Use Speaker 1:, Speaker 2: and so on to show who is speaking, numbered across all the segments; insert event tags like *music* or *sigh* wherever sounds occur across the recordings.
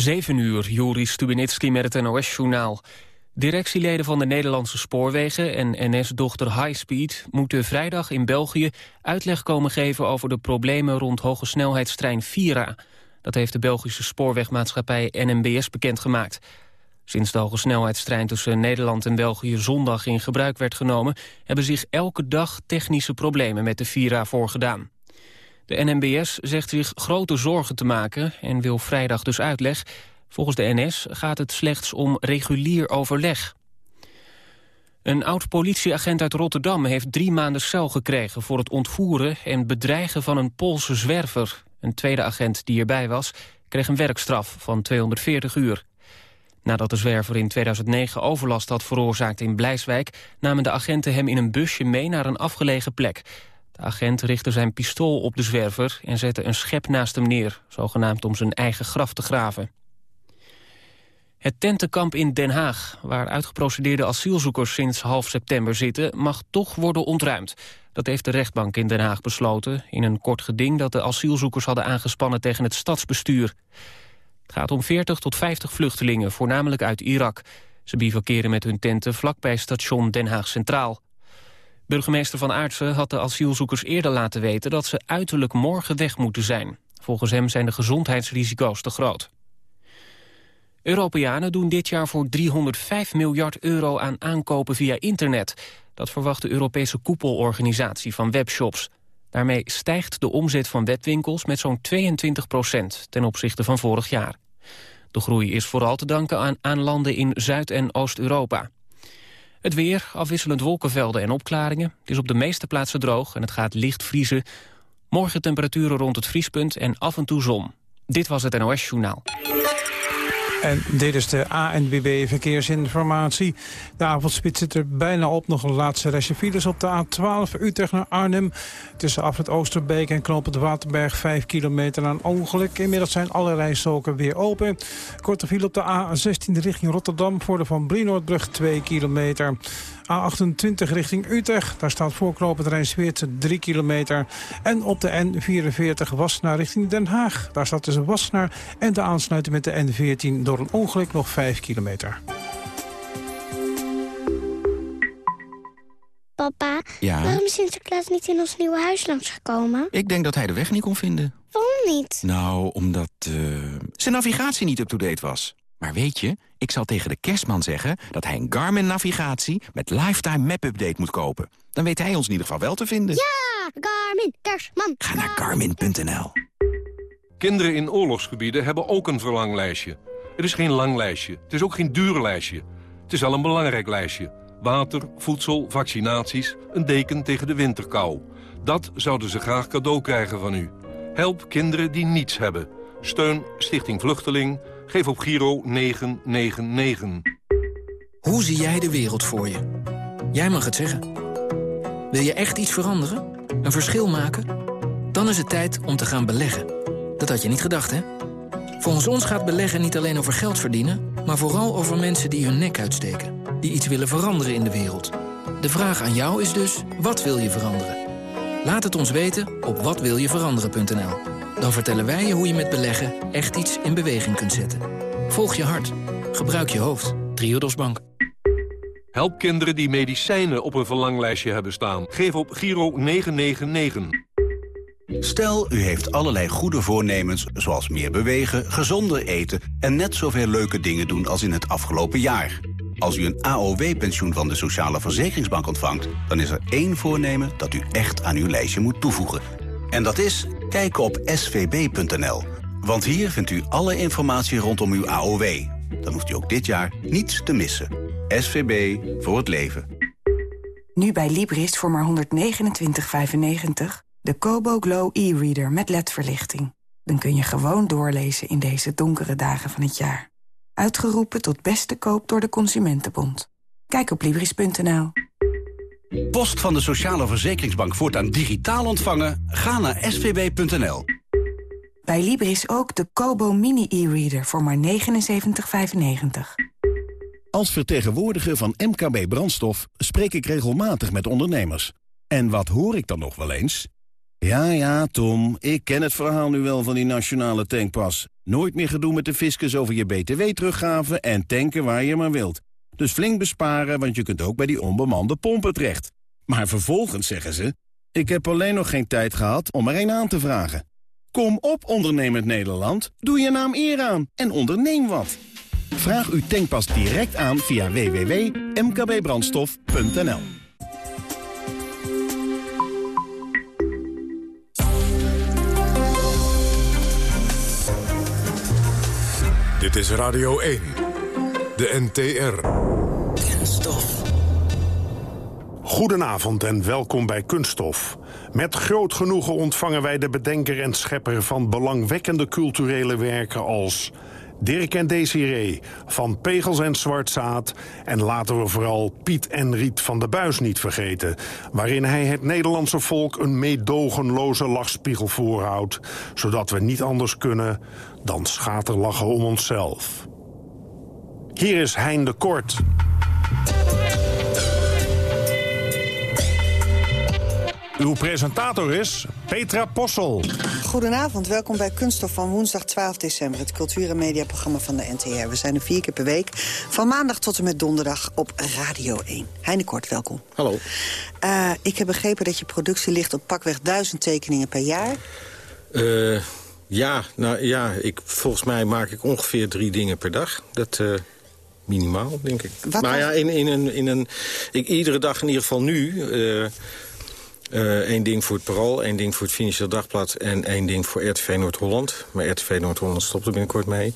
Speaker 1: 7 uur, Joris Stubenitski met het NOS-journaal. Directieleden van de Nederlandse spoorwegen en NS-dochter Highspeed... moeten vrijdag in België uitleg komen geven over de problemen... rond hogesnelheidstrein Vira. Dat heeft de Belgische spoorwegmaatschappij NMBS bekendgemaakt. Sinds de hogesnelheidstrein tussen Nederland en België zondag in gebruik werd genomen... hebben zich elke dag technische problemen met de Vira voorgedaan. De NMBS zegt zich grote zorgen te maken en wil vrijdag dus uitleg. Volgens de NS gaat het slechts om regulier overleg. Een oud-politieagent uit Rotterdam heeft drie maanden cel gekregen... voor het ontvoeren en bedreigen van een Poolse zwerver. Een tweede agent die erbij was, kreeg een werkstraf van 240 uur. Nadat de zwerver in 2009 overlast had veroorzaakt in Blijswijk... namen de agenten hem in een busje mee naar een afgelegen plek. De agent richtte zijn pistool op de zwerver en zette een schep naast hem neer... zogenaamd om zijn eigen graf te graven. Het tentenkamp in Den Haag, waar uitgeprocedeerde asielzoekers sinds half september zitten, mag toch worden ontruimd. Dat heeft de rechtbank in Den Haag besloten in een kort geding dat de asielzoekers hadden aangespannen tegen het stadsbestuur. Het gaat om 40 tot 50 vluchtelingen, voornamelijk uit Irak. Ze bivakeren met hun tenten vlakbij station Den Haag Centraal. Burgemeester Van Aartsen had de asielzoekers eerder laten weten... dat ze uiterlijk morgen weg moeten zijn. Volgens hem zijn de gezondheidsrisico's te groot. Europeanen doen dit jaar voor 305 miljard euro aan aankopen via internet. Dat verwacht de Europese koepelorganisatie van webshops. Daarmee stijgt de omzet van webwinkels met zo'n 22 procent ten opzichte van vorig jaar. De groei is vooral te danken aan, aan landen in Zuid- en Oost-Europa. Het weer, afwisselend wolkenvelden en opklaringen. Het is op de meeste plaatsen droog en het gaat licht vriezen. Morgen temperaturen rond het vriespunt en af en toe zon. Dit was het NOS Journaal.
Speaker 2: En dit is de ANWB Verkeersinformatie. De avondspit zit er bijna op. Nog een laatste restje files op de A12 Utrecht naar Arnhem. Tussen Afrit Oosterbeek en Knoop Waterberg 5 kilometer aan ongeluk. Inmiddels zijn alle rijstroken weer open. Korte file op de A16 richting Rotterdam voor de Van Brienoordbrug 2 kilometer. A28 richting Utrecht. Daar staat voorknopend Rijnsweert 3 kilometer. En op de N44 Wassenaar richting Den Haag. Daar staat tussen Wassenaar en de aansluiting met de N14 door een ongeluk nog 5 kilometer.
Speaker 3: Papa, ja? waarom is Sinterklaas niet in ons nieuwe huis langsgekomen?
Speaker 4: Ik denk dat hij de weg niet kon vinden.
Speaker 3: Waarom niet?
Speaker 4: Nou, omdat uh, zijn navigatie niet up-to-date was. Maar weet je, ik zal tegen de kerstman zeggen dat hij een Garmin-navigatie met Lifetime Map-update moet kopen. Dan weet hij ons in ieder geval wel te vinden.
Speaker 3: Ja, Garmin, kerstman.
Speaker 4: Ga naar garmin.nl.
Speaker 5: Kinderen in oorlogsgebieden hebben ook een verlanglijstje. Het is geen lang lijstje, het is ook geen duur lijstje. Het is al een belangrijk lijstje. Water, voedsel, vaccinaties, een deken tegen de winterkou. Dat zouden ze graag cadeau krijgen van u. Help kinderen die niets hebben. Steun Stichting Vluchteling Geef op Giro 999.
Speaker 6: Hoe zie jij de wereld voor je? Jij mag het zeggen. Wil je echt iets veranderen? Een verschil maken? Dan is het tijd om te gaan beleggen. Dat had je niet gedacht, hè? Volgens ons gaat beleggen niet alleen over geld verdienen... maar vooral over mensen die hun nek uitsteken. Die iets willen veranderen in de wereld. De vraag aan jou is dus, wat wil je veranderen? Laat het ons weten op watwiljeveranderen.nl dan vertellen wij je hoe je met beleggen echt iets in beweging kunt zetten. Volg je hart. Gebruik je hoofd. Triodos Bank.
Speaker 5: Help kinderen die medicijnen op een verlanglijstje hebben staan. Geef op Giro 999.
Speaker 7: Stel, u heeft allerlei goede voornemens, zoals meer bewegen, gezonder eten... en net zoveel leuke dingen doen als in het afgelopen jaar. Als u een AOW-pensioen van de Sociale Verzekeringsbank ontvangt... dan is er één voornemen dat u echt aan uw lijstje moet toevoegen. En dat is kijken op svb.nl. Want hier vindt u alle informatie rondom uw AOW. Dan hoeft u ook dit jaar niets te missen. SVB voor het leven.
Speaker 8: Nu bij Libris voor maar 129,95 de Kobo Glow e-reader met ledverlichting. Dan kun je gewoon doorlezen in deze donkere dagen van het jaar. Uitgeroepen tot beste koop door de Consumentenbond. Kijk op Libris.nl.
Speaker 7: Post van de Sociale Verzekeringsbank voortaan digitaal ontvangen? Ga naar svb.nl.
Speaker 8: Bij Libris ook de Kobo Mini e-reader voor maar 79,95.
Speaker 9: Als vertegenwoordiger van MKB Brandstof spreek ik regelmatig met ondernemers. En wat hoor ik dan nog wel eens? Ja, ja, Tom, ik ken het verhaal nu wel van die nationale tankpas. Nooit meer gedoe met de fiscus over je btw-teruggave... en tanken waar je maar wilt. Dus flink besparen, want je kunt ook bij die onbemande pompen terecht. Maar vervolgens zeggen ze... ik heb alleen nog geen tijd gehad om er een aan te vragen. Kom op, ondernemend Nederland. Doe je naam eer aan en onderneem wat. Vraag uw tankpas direct aan via www.mkbbrandstof.nl
Speaker 10: Dit is Radio 1, de NTR.
Speaker 11: Kunststof. Goedenavond en welkom bij Kunststof. Met groot genoegen ontvangen wij de bedenker en schepper... van belangwekkende culturele werken als... Dirk en Desiree, van Pegels en Zwartzaad... en laten we vooral Piet en Riet van de Buis niet vergeten... waarin hij het Nederlandse volk een meedogenloze lachspiegel voorhoudt... zodat we niet anders kunnen dan schaterlachen om onszelf. Hier is Hein de Kort. Uw presentator is Petra Possel.
Speaker 12: Goedenavond, welkom bij Kunststof van woensdag 12 december... het cultuur- en mediaprogramma van de NTR. We zijn er vier keer per week, van maandag tot en met donderdag op Radio 1. Heine Kort, welkom.
Speaker 13: Hallo.
Speaker 12: Uh, ik heb begrepen dat je productie ligt op pakweg duizend tekeningen per jaar.
Speaker 13: Uh, ja, nou ja, ik, volgens mij maak ik ongeveer drie dingen per dag. Dat... Uh... Minimaal, denk ik.
Speaker 12: Wat
Speaker 13: maar ja, in, in een, in een, ik, iedere dag in ieder geval nu... Uh, Eén ding voor het Parool, één ding voor het Financieel Dagblad... en één ding voor RTV Noord-Holland. Maar RTV Noord-Holland stopt er binnenkort mee.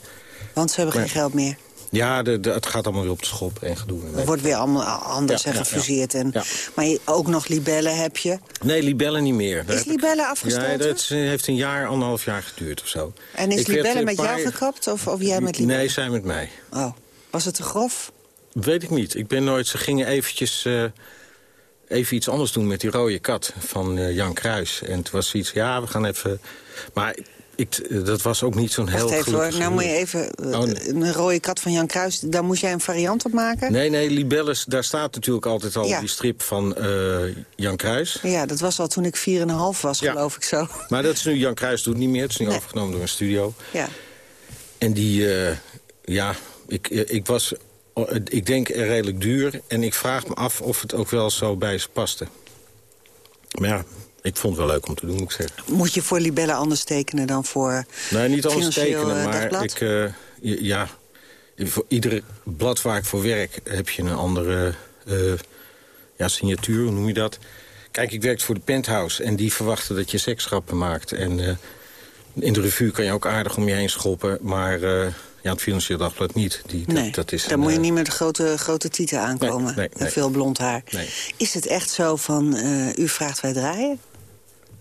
Speaker 12: Want ze hebben maar, geen geld meer?
Speaker 13: Ja, de, de, het gaat allemaal weer op de schop en gedoe.
Speaker 12: Het wordt weer allemaal anders ja, en gefuseerd. Ja, ja. En, maar ook nog libellen heb je?
Speaker 13: Nee, libellen niet meer.
Speaker 12: Is libellen afgestoten?
Speaker 13: Ja, dat heeft een jaar, anderhalf jaar geduurd of zo.
Speaker 12: En is libellen met paar... jou gekapt of, of jij met libellen?
Speaker 13: Nee, zij met mij.
Speaker 12: Oh, was het te grof?
Speaker 13: Weet ik niet. Ik ben nooit... Ze gingen eventjes... Uh, even iets anders doen met die rode kat van uh, Jan Kruis. En het was iets, ja, we gaan even... Maar ik, dat was ook niet zo'n heel
Speaker 12: even hoor, nou moet je even... Oh, nee. Een rode kat van Jan Kruis, daar moest jij een variant op maken?
Speaker 13: Nee, nee, Libelles, daar staat natuurlijk altijd al ja. die strip van uh, Jan Kruis.
Speaker 12: Ja, dat was al toen ik 4,5 was, ja. geloof ik zo.
Speaker 13: Maar dat is nu, Jan Kruis doet niet meer. Het is nu nee. overgenomen door een studio.
Speaker 12: Ja.
Speaker 13: En die, ja, ik, ik was ik denk redelijk duur. En ik vraag me af of het ook wel zo bij ze paste. Maar ja, ik vond het wel leuk om te doen, moet ik zeggen.
Speaker 12: Moet je voor libellen anders tekenen dan voor
Speaker 13: Nee, niet anders tekenen,
Speaker 12: uh,
Speaker 13: maar
Speaker 12: dagblad?
Speaker 13: ik... Uh, ja, voor ieder blad waar ik voor werk heb je een andere uh, ja, signatuur, hoe noem je dat? Kijk, ik werk voor de Penthouse en die verwachten dat je seksgrappen maakt. En in de revue kan je ook aardig om je heen schoppen, maar... Ja, het Financieel Dagblad niet. Die,
Speaker 12: nee,
Speaker 13: dat, dat is
Speaker 12: daar moet je niet met grote, grote tieten aankomen.
Speaker 13: Nee, nee,
Speaker 12: en
Speaker 13: nee.
Speaker 12: veel blond haar.
Speaker 13: Nee.
Speaker 12: Is het echt zo van, uh, u vraagt wij draaien?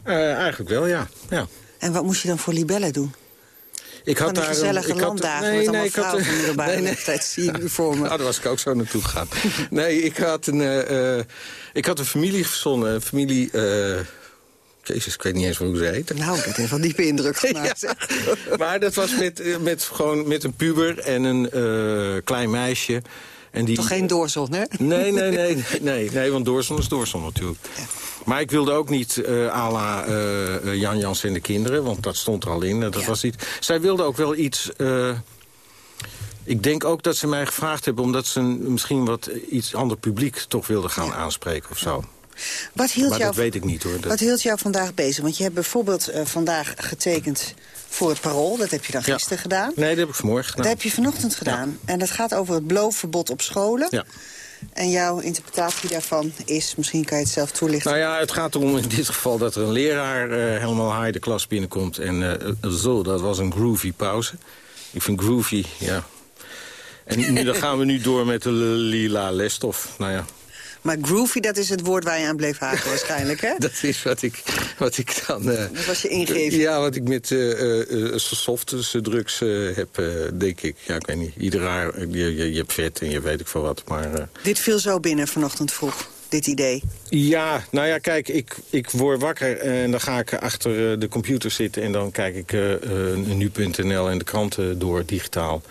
Speaker 13: Uh, eigenlijk wel, ja. ja.
Speaker 12: En wat moest je dan voor libellen doen?
Speaker 13: Ik had daar
Speaker 12: gezellige
Speaker 13: een, ik
Speaker 12: landdagen
Speaker 13: had, nee,
Speaker 12: met allemaal
Speaker 13: nee, ik had,
Speaker 12: van middelbare *laughs*
Speaker 13: nee, nee.
Speaker 12: leeftijd. Zie voor me. *laughs*
Speaker 13: Oh, daar was ik ook zo naartoe gegaan. nee, ik had een, uh, ik had een familie verzonnen. Een familie... Jezus, ik weet niet eens hoe ze heet.
Speaker 12: Nou, dat heeft wel diepe indruk *laughs* gemaakt.
Speaker 13: ja. *laughs* Maar dat was met, met, gewoon met een puber en een uh, klein meisje. En die...
Speaker 12: Toch geen doorzon, hè?
Speaker 13: Nee, nee, *laughs* nee, nee, nee, want doorzon is doorzon natuurlijk. Ja. Maar ik wilde ook niet uh, à la uh, Jan Jans en de kinderen, want dat stond er al in. Dat ja. was niet... Zij wilde ook wel iets... Uh, ik denk ook dat ze mij gevraagd hebben... omdat ze een, misschien wat iets ander publiek toch wilden gaan ja. aanspreken of zo.
Speaker 12: Wat hield
Speaker 13: maar
Speaker 12: jou,
Speaker 13: dat weet ik niet, hoor. Dat...
Speaker 12: Wat hield jou vandaag bezig? Want je hebt bijvoorbeeld uh, vandaag getekend voor het Parool. Dat heb je dan gisteren
Speaker 13: ja.
Speaker 12: gedaan.
Speaker 13: Nee, dat heb ik vanmorgen gedaan.
Speaker 12: Dat heb je vanochtend gedaan. Ja. En dat gaat over het beloofverbod op scholen.
Speaker 13: Ja.
Speaker 12: En jouw interpretatie daarvan is, misschien kan je het zelf toelichten.
Speaker 13: Nou ja, het gaat erom in dit geval dat er een leraar uh, helemaal high de klas binnenkomt. En uh, zo, dat was een groovy pauze. Ik vind groovy, ja. En nu, dan gaan we nu door met de lila lesstof. Nou ja,
Speaker 12: maar groovy, dat is het woord waar je aan bleef haken waarschijnlijk, hè? *laughs*
Speaker 13: dat is wat ik, wat ik dan... Uh,
Speaker 12: dat was je ingeving.
Speaker 13: Ja, wat ik met uh, softe drugs heb, denk ik. Ja, ik weet niet. Ieder jaar, je, je, je hebt vet en je weet ik veel wat, maar...
Speaker 12: Dit viel zo binnen vanochtend vroeg, dit idee?
Speaker 13: Ja, nou ja, kijk, ik, ik word wakker en dan ga ik achter de computer zitten... en dan kijk ik nu.nl en de kranten door, digitaal.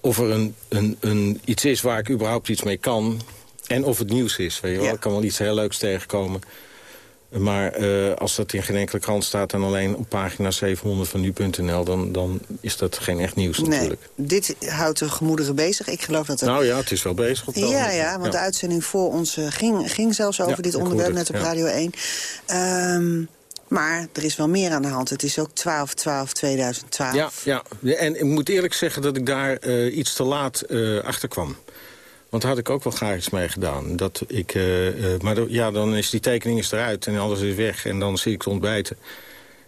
Speaker 13: Of er een, een, een, iets is waar ik überhaupt iets mee kan... En of het nieuws is, weet je wel. Ja. Ik kan wel iets heel leuks tegenkomen. Maar uh, als dat in geen enkele krant staat en alleen op pagina 700 van nu.nl... Dan, dan is dat geen echt nieuws
Speaker 12: nee,
Speaker 13: natuurlijk.
Speaker 12: Dit houdt de gemoederen bezig. Ik geloof dat
Speaker 13: Nou ja, het is wel bezig. Op
Speaker 12: ja, ja, want ja. de uitzending voor ons ging, ging zelfs over ja, dit onderwerp net op Radio 1. Um, maar er is wel meer aan de hand. Het is ook 12-12-2012.
Speaker 13: Ja, ja, en ik moet eerlijk zeggen dat ik daar uh, iets te laat uh, achter kwam. Want daar had ik ook wel graag iets mee gedaan. Dat ik, uh, uh, maar ja, dan is die tekening is eruit en alles is weg. En dan zie ik te ontbijten.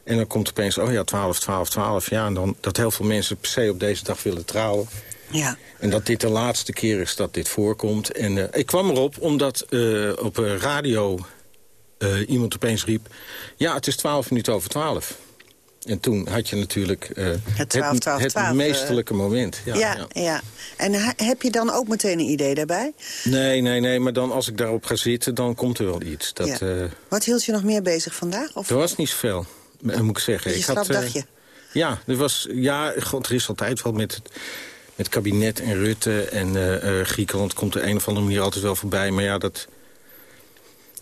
Speaker 13: En dan komt opeens, oh ja, 12, 12, 12. Ja, en dan dat heel veel mensen per se op deze dag willen trouwen.
Speaker 12: Ja.
Speaker 13: En dat dit de laatste keer is dat dit voorkomt. En uh, ik kwam erop omdat op radio iemand opeens riep... ja, het is 12 minuten over 12. En toen had je natuurlijk uh,
Speaker 12: het, 12, 12,
Speaker 13: het,
Speaker 12: 12,
Speaker 13: het meesterlijke uh, moment.
Speaker 12: Ja, ja, ja. ja. En heb je dan ook meteen een idee daarbij?
Speaker 13: Nee, nee, nee. Maar dan als ik daarop ga zitten, dan komt er wel iets. Dat,
Speaker 12: ja. uh, Wat hield je nog meer bezig vandaag? Of?
Speaker 13: Er was niet zoveel, moet ik zeggen.
Speaker 12: Je
Speaker 13: ik
Speaker 12: had, dagje?
Speaker 13: ja, er was, ja, god, er is altijd wel met het, met kabinet en Rutte en Griekenland... komt er een of andere manier altijd wel voorbij. Maar ja, dat...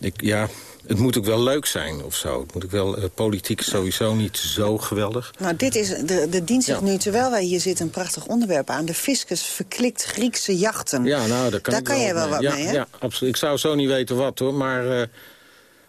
Speaker 13: Ik, ja, het moet ook wel leuk zijn of zo. Het moet ook wel, uh, politiek sowieso niet zo geweldig.
Speaker 12: Nou, dit is de, de dienst ja. nu, terwijl wij hier zitten, een prachtig onderwerp aan. De fiscus verklikt Griekse jachten.
Speaker 13: Ja, nou, daar kan
Speaker 12: daar kan
Speaker 13: wel
Speaker 12: jij wel wat
Speaker 13: ja,
Speaker 12: mee, hè?
Speaker 13: Ja, absoluut. Ik zou zo niet weten wat, hoor. Maar uh,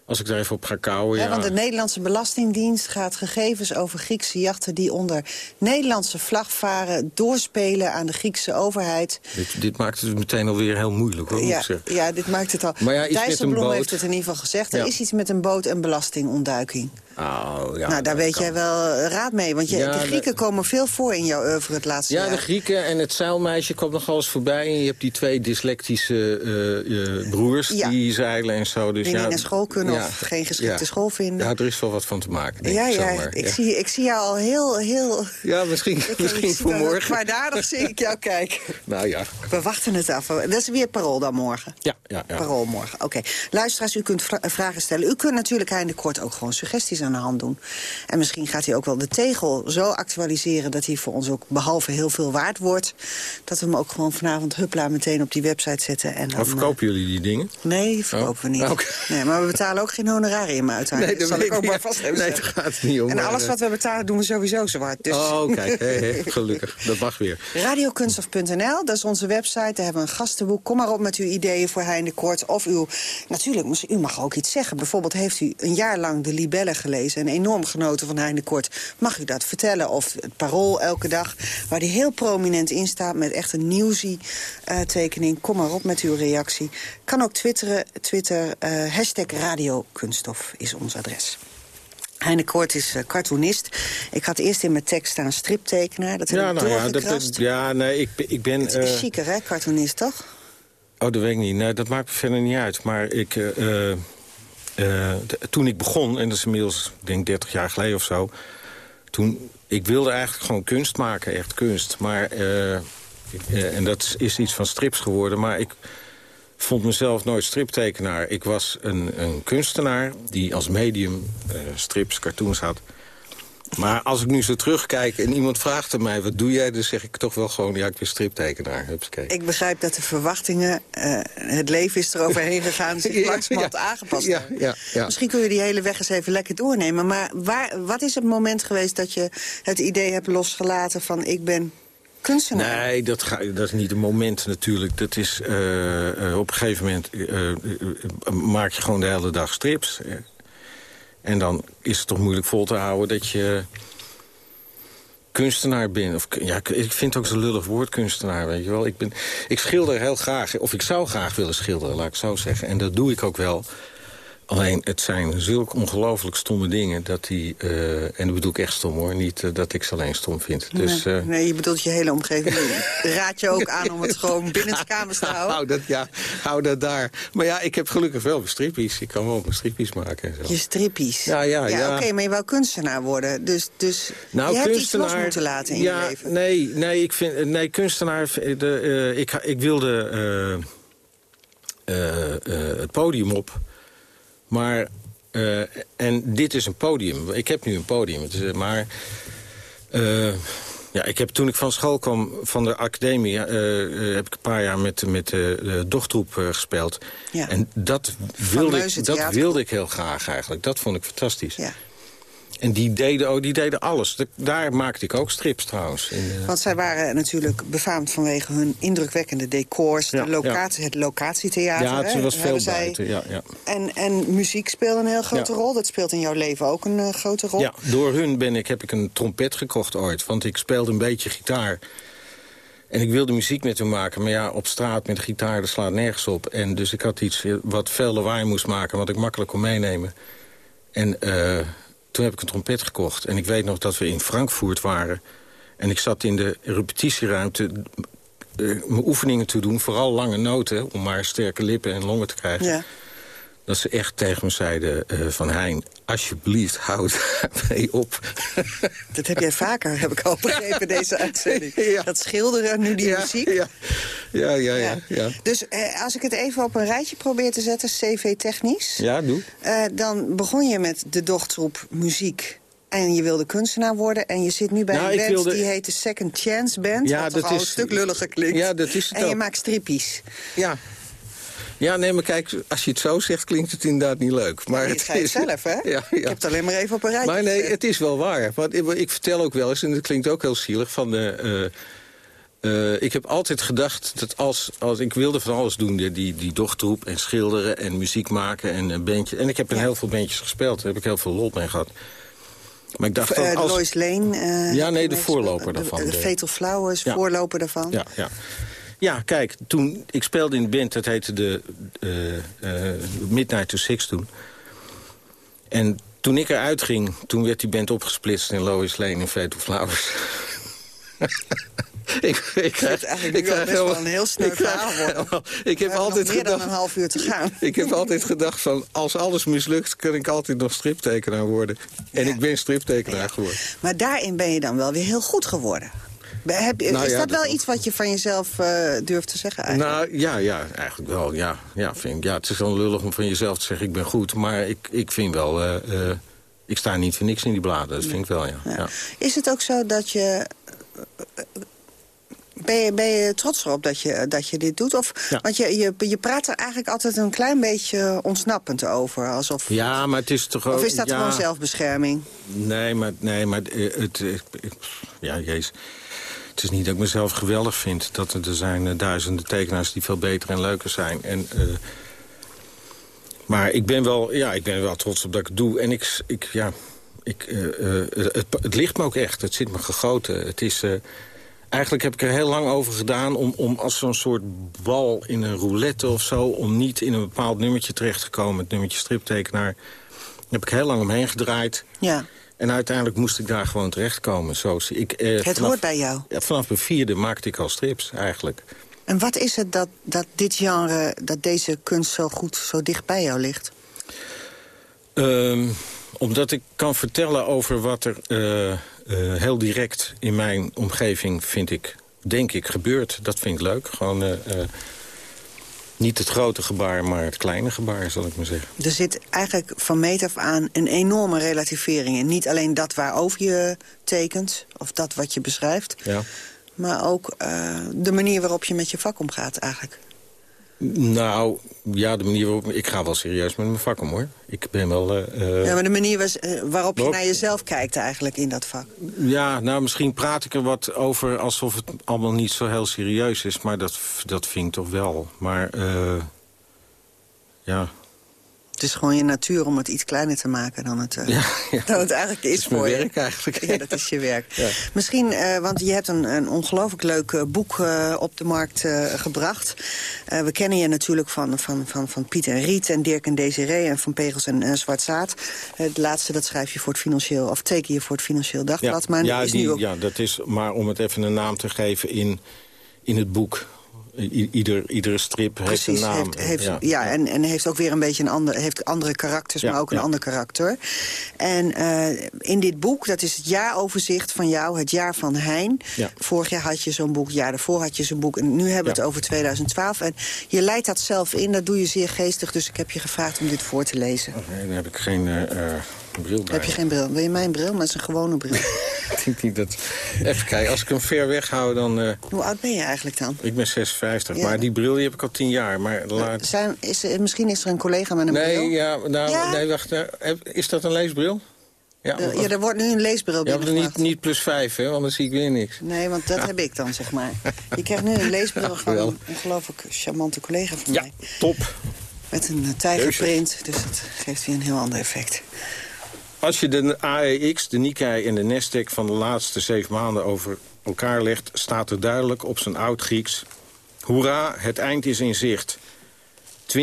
Speaker 13: als ik daar even op ga kouwen,
Speaker 12: ja,
Speaker 13: ja.
Speaker 12: Want de Nederlandse Belastingdienst gaat gegevens over Griekse jachten... die onder Nederlandse vlag varen, doorspelen aan de Griekse overheid.
Speaker 13: Dit, dit maakt het meteen alweer heel moeilijk, hoor,
Speaker 12: ja. Ja, dit maakt het al.
Speaker 13: Maar ja, iets met een boot...
Speaker 12: heeft het in ieder geval gezegd. Er is iets met een boot en belastingontduiking.
Speaker 13: Oh, ja,
Speaker 12: nou, daar weet
Speaker 13: kan.
Speaker 12: jij wel raad mee. Want je,
Speaker 13: Ja,
Speaker 12: de
Speaker 13: de-
Speaker 12: Grieken komen veel voor in jouw oeuvre het laatste
Speaker 13: Ja,
Speaker 12: jaar.
Speaker 13: de Grieken en het zeilmeisje kwam nog alles voorbij. En je hebt die twee dyslectische eh, eh, broers
Speaker 12: Ja.
Speaker 13: die zeilen en zo. Dus
Speaker 12: die
Speaker 13: ja,
Speaker 12: niet naar school kunnen
Speaker 13: ja,
Speaker 12: of geen geschikte
Speaker 13: ja.
Speaker 12: school vinden.
Speaker 13: Ja, er is wel wat van te maken,
Speaker 12: ja,
Speaker 13: ik
Speaker 12: ja, ik,
Speaker 13: ja.
Speaker 12: Zie, ik zie jou al heel, heel...
Speaker 13: Ja, misschien, *laughs* misschien voor morgen.
Speaker 12: Kwaadaardig zie ik jou kijken. *laughs*
Speaker 13: Nou ja,
Speaker 12: We wachten het af. Dat is weer parool dan morgen.
Speaker 13: ja, ja. ja.
Speaker 12: Parool morgen. Oké. Luisteraars, u kunt vra- vragen stellen. U kunt natuurlijk Hein de Kort ook gewoon suggesties aan de hand doen. En misschien gaat hij ook wel de tegel zo actualiseren... dat hij voor ons ook behalve heel veel waard wordt... dat we hem ook gewoon vanavond huppla meteen op die website zetten. En dan,
Speaker 13: Maar verkopen jullie die dingen?
Speaker 12: eh, nee, die verkopen we niet.
Speaker 13: Oh.
Speaker 12: Nee, maar we betalen ook geen honorarium uit.
Speaker 13: Nee,
Speaker 12: dat zal ik ook maar vast hebben
Speaker 13: Nee, daar gaat het niet om,
Speaker 12: En alles
Speaker 13: eh,
Speaker 12: wat we betalen doen we sowieso zwart. Dus.
Speaker 13: Oh, kijk, hé, gelukkig. Dat mag weer.
Speaker 12: Radiokunstof.nl, dat is onze website. Daar hebben we een gastenboek. Kom maar op met uw ideeën voor Hein de Kort. Of uw, natuurlijk, u mag ook iets zeggen. Bijvoorbeeld heeft u een jaar lang de Libellen gelezen... en enorm genoten van Hein de Kort. Mag u dat vertellen? Of het Parool elke dag, waar die heel prominent in staat... met echt een newsie-tekening. Kom maar op met uw reactie. Kan ook twitteren. Twitter, eh hashtag Radiokunststof is ons adres. Heine Kort is eh, cartoonist. Ik had eerst in mijn tekst staan striptekenaar. Dat heb
Speaker 13: Ja,
Speaker 12: ik
Speaker 13: nou ja, dat, ja, nee, ik, ik ben...
Speaker 12: Het is
Speaker 13: eh,
Speaker 12: chiquer, hè, cartoonist, toch?
Speaker 13: Oh, dat weet ik niet. Nee, dat maakt me verder niet uit. Maar ik, eh, eh, toen ik begon, en dat is inmiddels, denk 30 jaar geleden of zo... toen, ik wilde eigenlijk gewoon kunst maken, echt kunst. Maar, eh, eh, en dat is, iets van strips geworden. Maar ik vond mezelf nooit striptekenaar. Ik was een, een kunstenaar die als medium strips, cartoons had... Maar als ik nu zo terugkijk en iemand vraagt aan mij... wat doe jij, dan zeg ik toch wel gewoon... ja, ik ben striptekenaar. Hupsakee.
Speaker 12: Ik begrijp dat de verwachtingen, eh, het leven is er overheen gegaan... *laughs* zich langzamerhand aangepast
Speaker 13: ja, ja.
Speaker 12: Misschien kun je die hele weg eens even lekker doornemen. Maar waar, wat is het moment geweest dat je het idee hebt losgelaten van... ik ben kunstenaar?
Speaker 13: Nee, dat, ga, dat is niet een moment natuurlijk. Dat is eh, eh, op een gegeven moment maak je gewoon de hele dag strips. En dan is het toch moeilijk vol te houden dat je kunstenaar bent. Of, ja, ik vind het ook zo'n lullig woord kunstenaar, weet je wel. Ik, ben, ik schilder heel graag, of ik zou graag willen schilderen, laat ik zo zeggen. En dat doe ik ook wel. Alleen, het zijn zulke ongelooflijk stomme dingen... dat die, eh, en dat bedoel ik echt stom hoor, niet eh, dat ik ze alleen stom vind. Dus,
Speaker 12: nee,
Speaker 13: eh,
Speaker 12: nee, je bedoelt je hele omgeving. *laughs* Raad je ook aan om het gewoon binnen de kamers te houden?
Speaker 13: hou, dat, ja, hou dat daar. Maar ja, ik heb gelukkig wel mijn strippies. Ik kan wel mijn strippies maken en zo.
Speaker 12: Je strippies.
Speaker 13: Ja, ja, ja.
Speaker 12: Oké, maar je wou kunstenaar worden. Dus, dus
Speaker 13: Nou,
Speaker 12: je hebt iets
Speaker 13: kunstenaar,
Speaker 12: los moeten laten in
Speaker 13: ja,
Speaker 12: je leven.
Speaker 13: Nee, nee, ik vind, nee kunstenaar... De, ik, ik wilde het podium op. Maar... eh, en dit is een podium. Ik heb nu een podium. Is, eh, maar... eh, ja, ik heb toen ik van school kwam van de academie... heb ik een paar jaar met, met de, dochtroep gespeeld.
Speaker 12: Ja.
Speaker 13: En dat wilde, ik, dat wilde ik heel graag eigenlijk. Dat vond ik fantastisch.
Speaker 12: Ja.
Speaker 13: En die deden, ook, die deden alles. De- daar maakte ik ook strips trouwens. In, eh,
Speaker 12: Want zij waren natuurlijk befaamd vanwege hun indrukwekkende decors.
Speaker 13: Ja,
Speaker 12: de locatie, Het locatietheater.
Speaker 13: ja, het
Speaker 12: hè,
Speaker 13: was veel
Speaker 12: zij-
Speaker 13: buiten. Ja, ja.
Speaker 12: En, en muziek speelde een heel grote rol. Dat speelt in jouw leven ook een eh, grote rol.
Speaker 13: Ja, door hun ben ik, heb ik een trompet gekocht ooit. Want ik speelde een beetje gitaar. En ik wilde muziek met hem maken. Maar ja, op straat met gitaar, dat slaat nergens op. En dus ik had iets wat veel lawaai moest maken... wat ik makkelijk kon meenemen. En eh, toen heb ik een trompet gekocht. En ik weet nog dat we in Frankfurt waren. En ik zat in de repetitieruimte... eh, mijn oefeningen te doen, vooral lange noten... om maar sterke lippen en longen te krijgen. Dat ze echt tegen me zeiden eh, van Hein... alsjeblieft, houd *laughs* daarmee op.
Speaker 12: Dat heb jij vaker, heb ik al begrepen, *laughs* deze uitzending. Dat schilderen, nu die
Speaker 13: Ja,
Speaker 12: muziek.
Speaker 13: Ja, ja, ja. ja, ja.
Speaker 12: Dus eh, als ik het even op een rijtje probeer te zetten, CV-technisch...
Speaker 13: Ja, doe.
Speaker 12: eh, dan begon je met de dochtroep muziek. En je wilde kunstenaar worden. En je zit nu bij
Speaker 13: Nou,
Speaker 12: een band
Speaker 13: wilde-
Speaker 12: die heet de Second Chance Band.
Speaker 13: Ja,
Speaker 12: wat
Speaker 13: dat
Speaker 12: al
Speaker 13: is-
Speaker 12: een stuk lulliger klinkt.
Speaker 13: Ja, dat is het
Speaker 12: En je maakt strippies.
Speaker 13: Ja. Ja, nee, maar kijk, als je het zo zegt, klinkt het inderdaad niet leuk. Maar
Speaker 12: je
Speaker 13: het
Speaker 12: zei het
Speaker 13: is
Speaker 12: zelf, hè? *laughs*
Speaker 13: Ja, ja.
Speaker 12: Ik heb het alleen maar even op een rijtje
Speaker 13: Maar nee,
Speaker 12: gezet.
Speaker 13: het is wel waar. Want ik, ik vertel ook wel eens, en het klinkt ook heel zielig... van de, eh, eh, ik heb altijd gedacht dat als, als... Ik wilde van alles doen, die, die, dochtroep en schilderen en muziek maken en een bandje. En ik heb in heel veel bandjes gespeeld. Daar heb ik heel veel lol mee gehad. Maar ik dacht
Speaker 12: Eh,
Speaker 13: van... Als,
Speaker 12: Lois Lane. eh,
Speaker 13: Ja, nee, de voorloper daarvan,
Speaker 12: De,
Speaker 13: de-
Speaker 12: Fatal Flowers,
Speaker 13: Ja.
Speaker 12: voorloper daarvan.
Speaker 13: Ja, ja. Ja, kijk, toen ik speelde in de band, dat heette de eh, eh, Midnight to Six toen. En toen ik eruit ging, toen werd die band opgesplitst in Lois Lane en Fatal Flowers. *laughs* ik, ik krijg,
Speaker 12: eigenlijk
Speaker 13: krijg
Speaker 12: best wel een heel
Speaker 13: ik krijg
Speaker 12: verhaal worden.
Speaker 13: Ik heb altijd
Speaker 12: meer dan
Speaker 13: gedacht...
Speaker 12: een half uur te gaan.
Speaker 13: Ik heb altijd gedacht van, als alles mislukt... kan ik altijd nog striptekenaar worden. En ik ben striptekenaar geworden.
Speaker 12: Maar daarin ben je dan wel weer heel goed geworden. Heb,
Speaker 13: Nou
Speaker 12: is
Speaker 13: ja,
Speaker 12: dat wel iets wat je van jezelf eh, durft te zeggen eigenlijk?
Speaker 13: Nou, ja, ja, eigenlijk wel. Ja, ja, vind ik, ja, het is wel lullig om van jezelf te zeggen, ik ben goed. Maar ik, ik vind wel, eh, eh, ik sta niet voor niks in die bladen. Dat vind ik wel, ja. ja.
Speaker 12: Is het ook zo dat je... Ben je, ben je trots erop dat je, dat je dit doet? Of. Want je, je, je praat er eigenlijk altijd een klein beetje ontsnappend over. Alsof,
Speaker 13: Ja, maar het is toch ook...
Speaker 12: of is dat gewoon zelfbescherming?
Speaker 13: Nee, maar, nee, maar het... ik- ja, jezus. Het is niet dat ik mezelf geweldig vind. Dat er, zijn eh, duizenden tekenaars die veel beter en leuker zijn. En, eh, maar ik ben, wel, ja, ik ben wel trots op dat ik het doe. En ik, ik, ja, ik, eh, het, het ligt me ook echt. Het zit me gegoten. Het is... Eigenlijk heb ik er heel lang over gedaan om, om als zo'n soort bal in een roulette of zo... om niet in een bepaald nummertje terecht te komen, het nummertje striptekenaar. Daar heb ik heel lang omheen gedraaid.
Speaker 12: Ja.
Speaker 13: En uiteindelijk moest ik daar gewoon terechtkomen. Zo, zie ik, eh,
Speaker 12: Het hoort bij jou.
Speaker 13: Ja, vanaf mijn vierde maakte ik al strips, eigenlijk.
Speaker 12: En wat is het dat, dat dit genre, dat deze kunst zo goed, zo dicht bij jou ligt?
Speaker 13: Ehm, omdat ik kan vertellen over wat er eh, eh, heel direct in mijn omgeving, vind ik, denk ik, gebeurt. Dat vind ik leuk. Gewoon eh, niet het grote gebaar, maar het kleine gebaar, zal ik maar zeggen.
Speaker 12: Er zit eigenlijk van meet af aan een enorme relativering in. Niet alleen dat waarover je tekent, of dat wat je beschrijft...
Speaker 13: Ja.
Speaker 12: maar ook eh, de manier waarop je met je vak omgaat eigenlijk.
Speaker 13: Nou, ja, de manier waarop... Ik ga wel serieus met mijn vak om, hoor. Ik ben wel... eh, eh,
Speaker 12: Ja, maar de manier was, eh, waarop je naar jezelf kijkt eigenlijk in dat vak.
Speaker 13: Ja, nou, misschien praat ik er wat over alsof het allemaal niet zo heel serieus is. Maar dat, dat vind ik toch wel. Maar, eh ja...
Speaker 12: Het is gewoon je natuur om het iets kleiner te maken dan het, eh, *laughs* dan het eigenlijk is,
Speaker 13: Het is
Speaker 12: voor je.
Speaker 13: werk eigenlijk.
Speaker 12: Ja, dat is je *laughs* werk.
Speaker 13: Ja.
Speaker 12: Misschien, eh, want je hebt een, een ongelooflijk leuk eh, boek op de markt gebracht. We kennen je natuurlijk van, van, van, van Piet en Riet en Dirk en Desiree... en van Pegels en Zwart Zaad. Het laatste dat schrijf je voor het financieel... of teken je voor het Financieel Dagblad. maar
Speaker 13: ja,
Speaker 12: is
Speaker 13: die,
Speaker 12: nu ook...
Speaker 13: ja, dat is maar om het even een naam te geven in, in het boek. I- ieder, iedere strip heeft een naam.
Speaker 12: heeft, heeft, ja.
Speaker 13: ja.
Speaker 12: en, en heeft ook weer een beetje een ander, heeft andere karakters,
Speaker 13: Ja,
Speaker 12: maar ook een
Speaker 13: ja.
Speaker 12: ander karakter. En eh, in dit boek, dat is het jaaroverzicht van jou, het jaar van Hein. Vorig jaar had je zo'n boek, jaar daarvoor had je zo'n boek. En nu hebben we het over 2012. En je leidt dat zelf in, dat doe je zeer geestig. Dus ik heb je gevraagd om dit voor te lezen.
Speaker 13: Nee, dan heb ik geen... eh, eh, geen bril bij
Speaker 12: Heb je geen bril? Wil je mijn bril? Maar het is een gewone bril. *laughs*
Speaker 13: Ik denk niet dat... Even kijken, als ik hem ver weg hou, dan... eh,
Speaker 12: Hoe oud ben je eigenlijk dan?
Speaker 13: ik ben 56,
Speaker 12: Ja.
Speaker 13: maar die bril die heb ik al 10 jaar. Maar laat...
Speaker 12: Zijn, is, misschien is er een collega met een
Speaker 13: Nee,
Speaker 12: bril.
Speaker 13: ja, nou,
Speaker 12: Ja?
Speaker 13: nee, wacht. eh, Is dat een leesbril? Ja,
Speaker 12: Eh, ja, er wordt nu een leesbril
Speaker 13: Ja, maar niet, niet plus 5, hè, want dan zie ik weer niks.
Speaker 12: Nee, want dat heb ik dan, zeg maar. *laughs* Je krijgt nu een leesbril van een ongelooflijk charmante collega van
Speaker 13: Ja,
Speaker 12: mij.
Speaker 13: top.
Speaker 12: Met een tijgerprint, dus dat geeft weer een heel ander effect.
Speaker 13: Als je de AEX, de Nikkei en de Nasdaq van de laatste zeven maanden over elkaar legt... staat er duidelijk op zijn oud-Grieks... Hoera, het eind is in zicht. 20.12.12.21.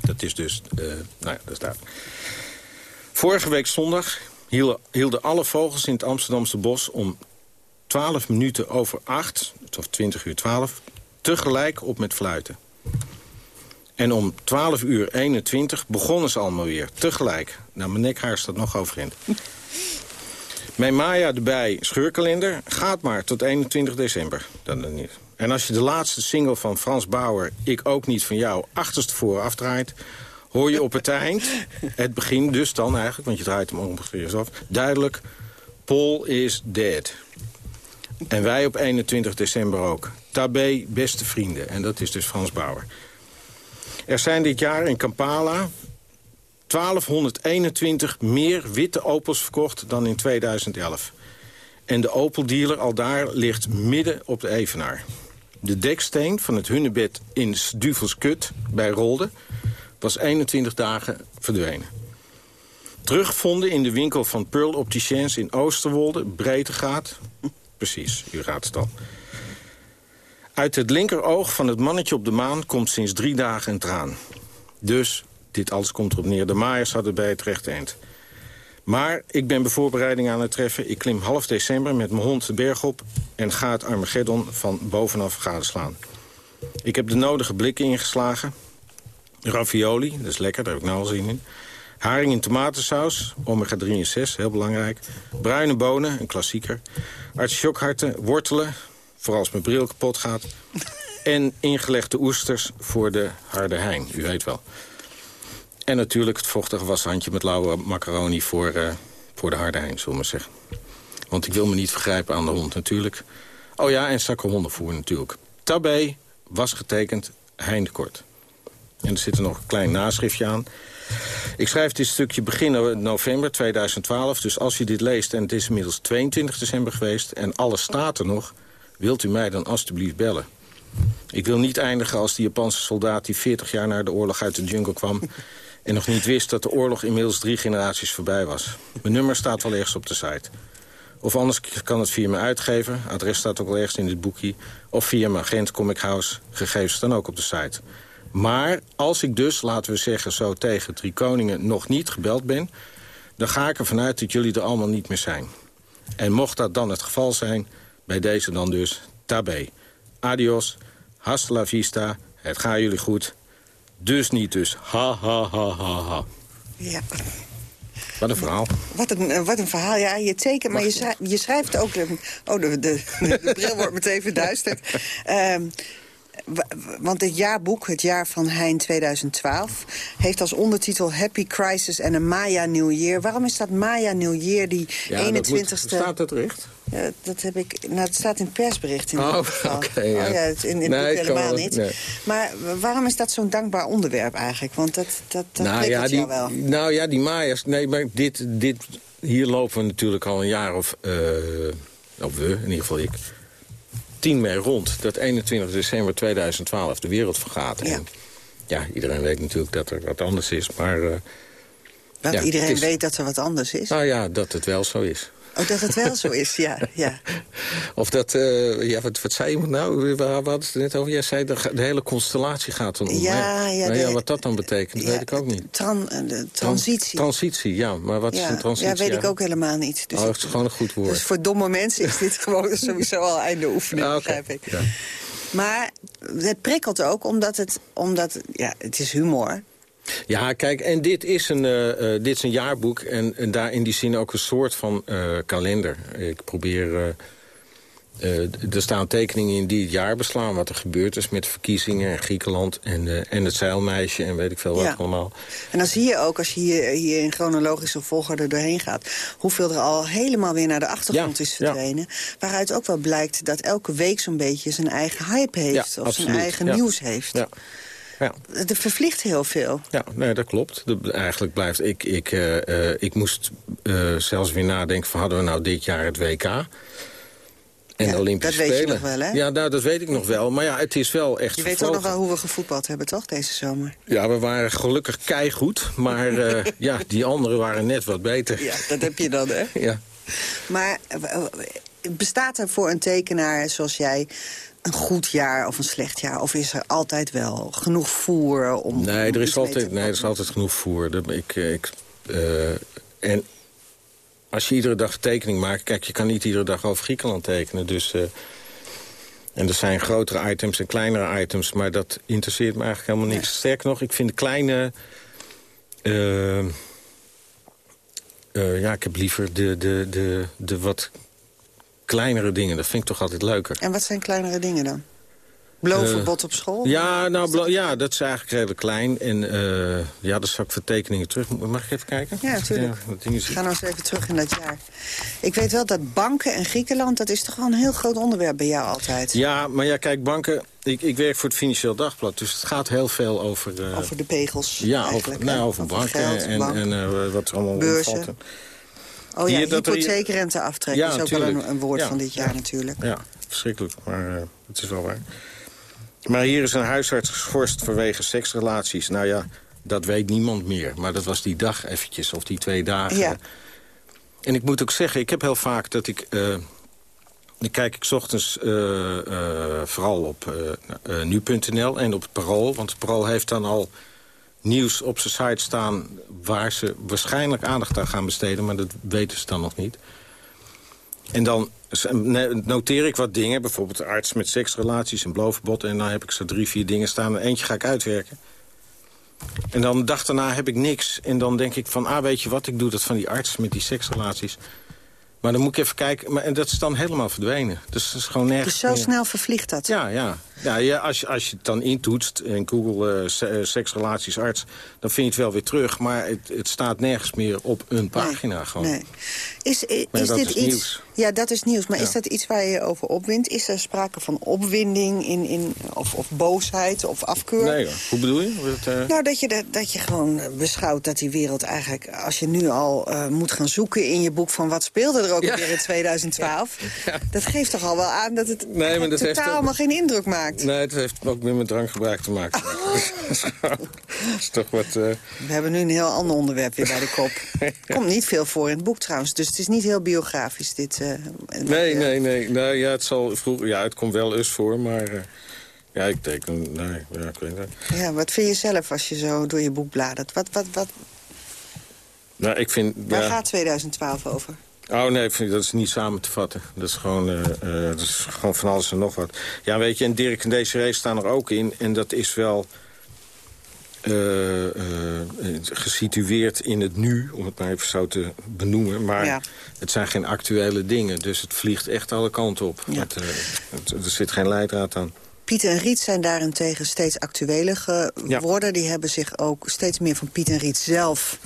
Speaker 13: Dat is dus... eh, nou ja, dat staat. Vorige week zondag hielden, alle vogels in het Amsterdamse bos... om 12 minuten over 8, of 20 uur 12, tegelijk op met fluiten. En om 12 uur 21 begonnen ze allemaal weer, tegelijk. Nou, mijn nekhaar staat nog overeind. *laughs* Mijn Maya de Bij scheurkalender gaat maar tot 21 december. Dan, niet. En als je de laatste single van Frans Bauer... Ik ook niet van jou, achterstevoren afdraait... hoor je op het eind, het begin dus dan eigenlijk... want je draait hem ongeveer af... duidelijk, Paul is dead. En wij op 21 december ook. Tabé, beste vrienden. En dat is dus Frans Bauer. Er zijn dit jaar in Kampala 1221 meer witte Opels verkocht dan in 2011. En de Opel-dealer al daar ligt midden op de Evenaar. De deksteen van het hunnebed in Duvelskut bij Rolde... was 21 dagen verdwenen. Teruggevonden in de winkel van Pearl Opticiens in Oosterwolde, Breedtegaat. Precies, u raadt het al. Uit het linkeroog van het mannetje op de maan komt sinds drie dagen een traan. Dus, dit alles komt erop neer, de maaiers hadden bij het rechte eind. Maar ik ben bij voorbereiding aan het treffen. Ik klim half december met mijn hond de berg op... en ga het Armageddon van bovenaf gadeslaan. Ik heb de nodige blikken ingeslagen. Ravioli, dat is lekker, daar heb ik nou al zin in. Haring in tomatensaus, omega 3 en 6, heel belangrijk. Bruine bonen, een klassieker. Artichokharten, wortelen, vooral als mijn bril kapot gaat. *laughs* En ingelegde oesters voor de harde hein, u weet wel. En natuurlijk het vochtige washandje met lauwe macaroni voor, eh, voor de harde hein, zullen we maar zeggen. Want ik wil me niet vergrijpen aan de hond natuurlijk. Oh ja, en zakken hondenvoer natuurlijk. Tabé was getekend Heindekort. En er zit er nog een klein naschriftje aan. Ik schrijf dit stukje begin november 2012. Dus als u dit leest en het is inmiddels 22 december geweest... en alles staat er nog, wilt u mij dan alstublieft bellen. Ik wil niet eindigen als die Japanse soldaat... die 40 jaar na de oorlog uit de jungle kwam... *laughs* en nog niet wist dat de oorlog inmiddels drie generaties voorbij was. Mijn nummer staat wel ergens op de site. Of anders kan het via mijn uitgever, adres staat ook wel ergens in dit boekje... of via mijn agent Comic House, gegevens staan ook op de site. Maar als ik dus, laten we zeggen zo tegen Drie Koningen... nog niet gebeld ben, dan ga ik ervan uit dat jullie er allemaal niet meer zijn. En mocht dat dan het geval zijn, bij deze dan dus tabé. Adios, hasta la vista, het gaat jullie goed. Dus niet dus, ha ha ha ha ha.
Speaker 12: Ja.
Speaker 13: Wat een verhaal.
Speaker 12: Wat een, eh, wat een verhaal, ja. Je tekent, maar je schrijft, je schrijft ook... eh, Oh, de, de, de bril wordt meteen verduisterd. Wa- *laughs* want het jaarboek, het jaar van Hein 2012... heeft als ondertitel Happy Crisis en een Maya New Year. Waarom is dat Maya New Year, die
Speaker 13: Ja, dat
Speaker 12: 21ste...
Speaker 13: moet- staat dat er echt?
Speaker 12: Ja, dat heb ik... Nou, het staat in het persbericht in
Speaker 13: Oh,
Speaker 12: geval. *laughs*
Speaker 13: oké, ja.
Speaker 12: Oh, ja, in, het boek helemaal niet.
Speaker 13: nee.
Speaker 12: Maar waarom is dat zo'n dankbaar onderwerp eigenlijk? Want dat, dat, dat
Speaker 13: nou, ja, die,
Speaker 12: wel.
Speaker 13: nou ja, die Maya's... Nee, maar dit, dit, hier lopen we natuurlijk al een jaar of... eh of we, in ieder geval ik... tien mee rond dat 21 december 2012 de wereld vergaat. Ja. En ja, iedereen weet natuurlijk dat er wat anders is, maar...
Speaker 12: Dat
Speaker 13: ja,
Speaker 12: iedereen
Speaker 13: is-
Speaker 12: weet dat er wat anders is.
Speaker 13: Nou ja, dat het wel zo is.
Speaker 12: Oh, dat het wel zo is, ja. ja. *laughs*
Speaker 13: Of dat, eh, ja, wat, wat zei iemand nou? We hadden het er net over. Jij zei, de, de hele constellatie gaat dan om.
Speaker 12: Ja, ja, de-
Speaker 13: ja, wat dat dan betekent,
Speaker 12: Ja,
Speaker 13: weet ik ook niet.
Speaker 12: Tran, eh, de
Speaker 13: Tran-
Speaker 12: transitie.
Speaker 13: transitie, ja. Maar wat is een transitie?
Speaker 12: ja, weet ik ook helemaal niet. Dus,
Speaker 13: oh, het is gewoon een goed woord.
Speaker 12: dus voor domme mensen is dit *laughs* gewoon sowieso al einde oefening,
Speaker 13: Ah,
Speaker 12: begrijp ik. Maar het prikkelt ook, omdat het... Omdat, ja, het is humor.
Speaker 13: Ja, kijk, en dit is een, eh, eh, dit is een jaarboek en, en daar in die zin ook een soort van eh, kalender. Ik probeer... er staan tekeningen in die het jaar beslaan wat er gebeurd is met verkiezingen en Griekenland en, en het zeilmeisje en weet ik veel wat
Speaker 12: Ja.
Speaker 13: allemaal.
Speaker 12: En dan zie je ook, als je hier, hier in chronologische volgorde doorheen gaat... hoeveel er al helemaal weer naar de achtergrond
Speaker 13: Ja,
Speaker 12: is verdwenen. Waaruit ook wel blijkt dat elke week zo'n beetje zijn eigen hype heeft. Of zijn eigen nieuws heeft.
Speaker 13: Ja. Ja.
Speaker 12: Er vervliegt heel veel.
Speaker 13: Ja, nee, dat klopt. Eigenlijk blijft... Ik, ik, eh, eh, ik moest eh, zelfs weer nadenken van hadden we nou dit jaar het WK... En
Speaker 12: Ja,
Speaker 13: de Olympische
Speaker 12: dat weet je nog wel, hè?
Speaker 13: Ja, nou, dat weet ik nog wel. Maar ja, het is wel echt
Speaker 12: Je weet ook nog wel hoe we gevoetbald hebben, toch, deze zomer?
Speaker 13: Ja, we waren gelukkig keigoed. Maar *laughs* ja, die anderen waren net wat beter.
Speaker 12: Ja, dat heb je dan, hè?
Speaker 13: Ja.
Speaker 12: Maar bestaat er voor een tekenaar zoals jij een goed jaar of een slecht jaar? Of is er altijd wel genoeg voer om
Speaker 13: Nee,
Speaker 12: om
Speaker 13: er is, altijd, nee, er is altijd genoeg voer. Ik, ik, eh, en als je iedere dag tekening maakt... Kijk, je kan niet iedere dag over Griekenland tekenen. Dus, eh, en er zijn grotere items en kleinere items... maar dat interesseert me eigenlijk helemaal niks. Sterker nog, ik vind de kleine... eh, ja, ik heb liever de, de, de, de wat kleinere dingen. Dat vind ik toch altijd leuker.
Speaker 12: En wat zijn kleinere dingen dan? Bloverbod
Speaker 13: Eh,
Speaker 12: op school?
Speaker 13: Ja, nou, ja, dat is eigenlijk redelijk klein. En eh, ja, dat zal ik voor tekeningen terug. Mag ik even kijken?
Speaker 12: Ja, natuurlijk.
Speaker 13: dat ding is-
Speaker 12: Ga nou eens even terug in dat jaar. Ik weet wel dat banken en Griekenland... dat is toch wel een heel groot onderwerp bij jou altijd.
Speaker 13: Ja, maar ja, kijk, banken... Ik, ik werk voor het Financieel Dagblad, dus het gaat heel veel over... eh,
Speaker 12: Over de pegels
Speaker 13: Ja, over, nou, over
Speaker 12: Over
Speaker 13: banken
Speaker 12: geld,
Speaker 13: en,
Speaker 12: bank.
Speaker 13: en eh, wat er allemaal
Speaker 12: Beurzen. Oh ja,
Speaker 13: Hier, Ja,
Speaker 12: is ook wel een, een woord
Speaker 13: Ja,
Speaker 12: van dit jaar
Speaker 13: ja.
Speaker 12: natuurlijk.
Speaker 13: Ja, verschrikkelijk, maar eh, het is wel waar. Maar hier is een huisarts geschorst vanwege seksrelaties. Nou ja, dat weet niemand meer. Maar dat was die dag eventjes, of die twee dagen.
Speaker 12: Ja.
Speaker 13: En ik moet ook zeggen, ik heb heel vaak dat ik... eh, dan kijk ik 's ochtends eh, vooral op nu.nl en op het Parool. Want het Parool heeft dan al nieuws op zijn site staan... waar ze waarschijnlijk aandacht aan gaan besteden. Maar dat weten ze dan nog niet. En dan noteer ik wat dingen. Bijvoorbeeld arts met seksrelaties en bloverbod. En dan heb ik zo drie, vier dingen staan. En eentje ga ik uitwerken. En dan de dag daarna heb ik niks. En dan denk ik van, ah, weet je wat, ik doe dat van die arts met die seksrelaties. Maar dan moet ik even kijken. Maar, en dat is dan helemaal verdwenen. Dus dat is gewoon nergens
Speaker 12: Dus zo
Speaker 13: meer.
Speaker 12: snel vervliegt dat.
Speaker 13: Ja, ja. ja, ja als, je, als je het dan intoetst in Google eh, se- eh, seksrelaties arts... dan vind je het wel weer terug. Maar het, het staat nergens meer op een pagina. gewoon.
Speaker 12: Nee. Is, is dit
Speaker 13: is
Speaker 12: iets...
Speaker 13: nieuws.
Speaker 12: Ja, dat is nieuws. Maar
Speaker 13: Ja.
Speaker 12: is dat iets waar je je over opwindt? Is er sprake van opwinding in, in, of, of boosheid of afkeur?
Speaker 13: Nee, hoor. hoe bedoel je? Eh,
Speaker 12: Nou, dat je, dat, dat je gewoon eh, beschouwt dat die wereld eigenlijk... als je nu al eh, moet gaan zoeken in je boek van wat speelde er ook
Speaker 13: Ja.
Speaker 12: weer in 2012... *laughs* dat geeft toch al wel aan dat het
Speaker 13: Nee, maar dat
Speaker 12: totaal allemaal geen indruk maakt.
Speaker 13: Nee, het heeft ook weer met drankgebruik te maken. *laughs* dat is toch wat...
Speaker 12: We hebben nu een heel ander onderwerp weer bij de kop. *laughs* Komt niet veel voor in het boek trouwens, dus het is niet heel biografisch dit. Eh,
Speaker 13: Nee, nee, nee. Nou, ja, het zal vroeger... Ja, het komt wel eens voor, maar... eh, ja, ik teken... Nee, ja, ik weet het.
Speaker 12: Ja, wat vind je zelf als je zo door je boek bladert? Wat, wat, wat,
Speaker 13: Nou, ik vind...
Speaker 12: waar
Speaker 13: ja.
Speaker 12: gaat 2012 over?
Speaker 13: Oh nee, dat is niet samen te vatten. Dat is gewoon, eh, eh, dat is gewoon van alles en nog wat. Ja, weet je, en Dirk en deze race staan er ook in. En dat is wel eh, eh, gesitueerd in het nu, om het maar even zo te benoemen. Maar
Speaker 12: Ja.
Speaker 13: het zijn geen actuele dingen. Dus het vliegt echt alle kanten op.
Speaker 12: Ja.
Speaker 13: Het, eh, het- er zit geen leidraad aan.
Speaker 12: Piet en Riet zijn daarentegen steeds actueler geworden. Die hebben zich ook steeds meer van Piet en Riet zelf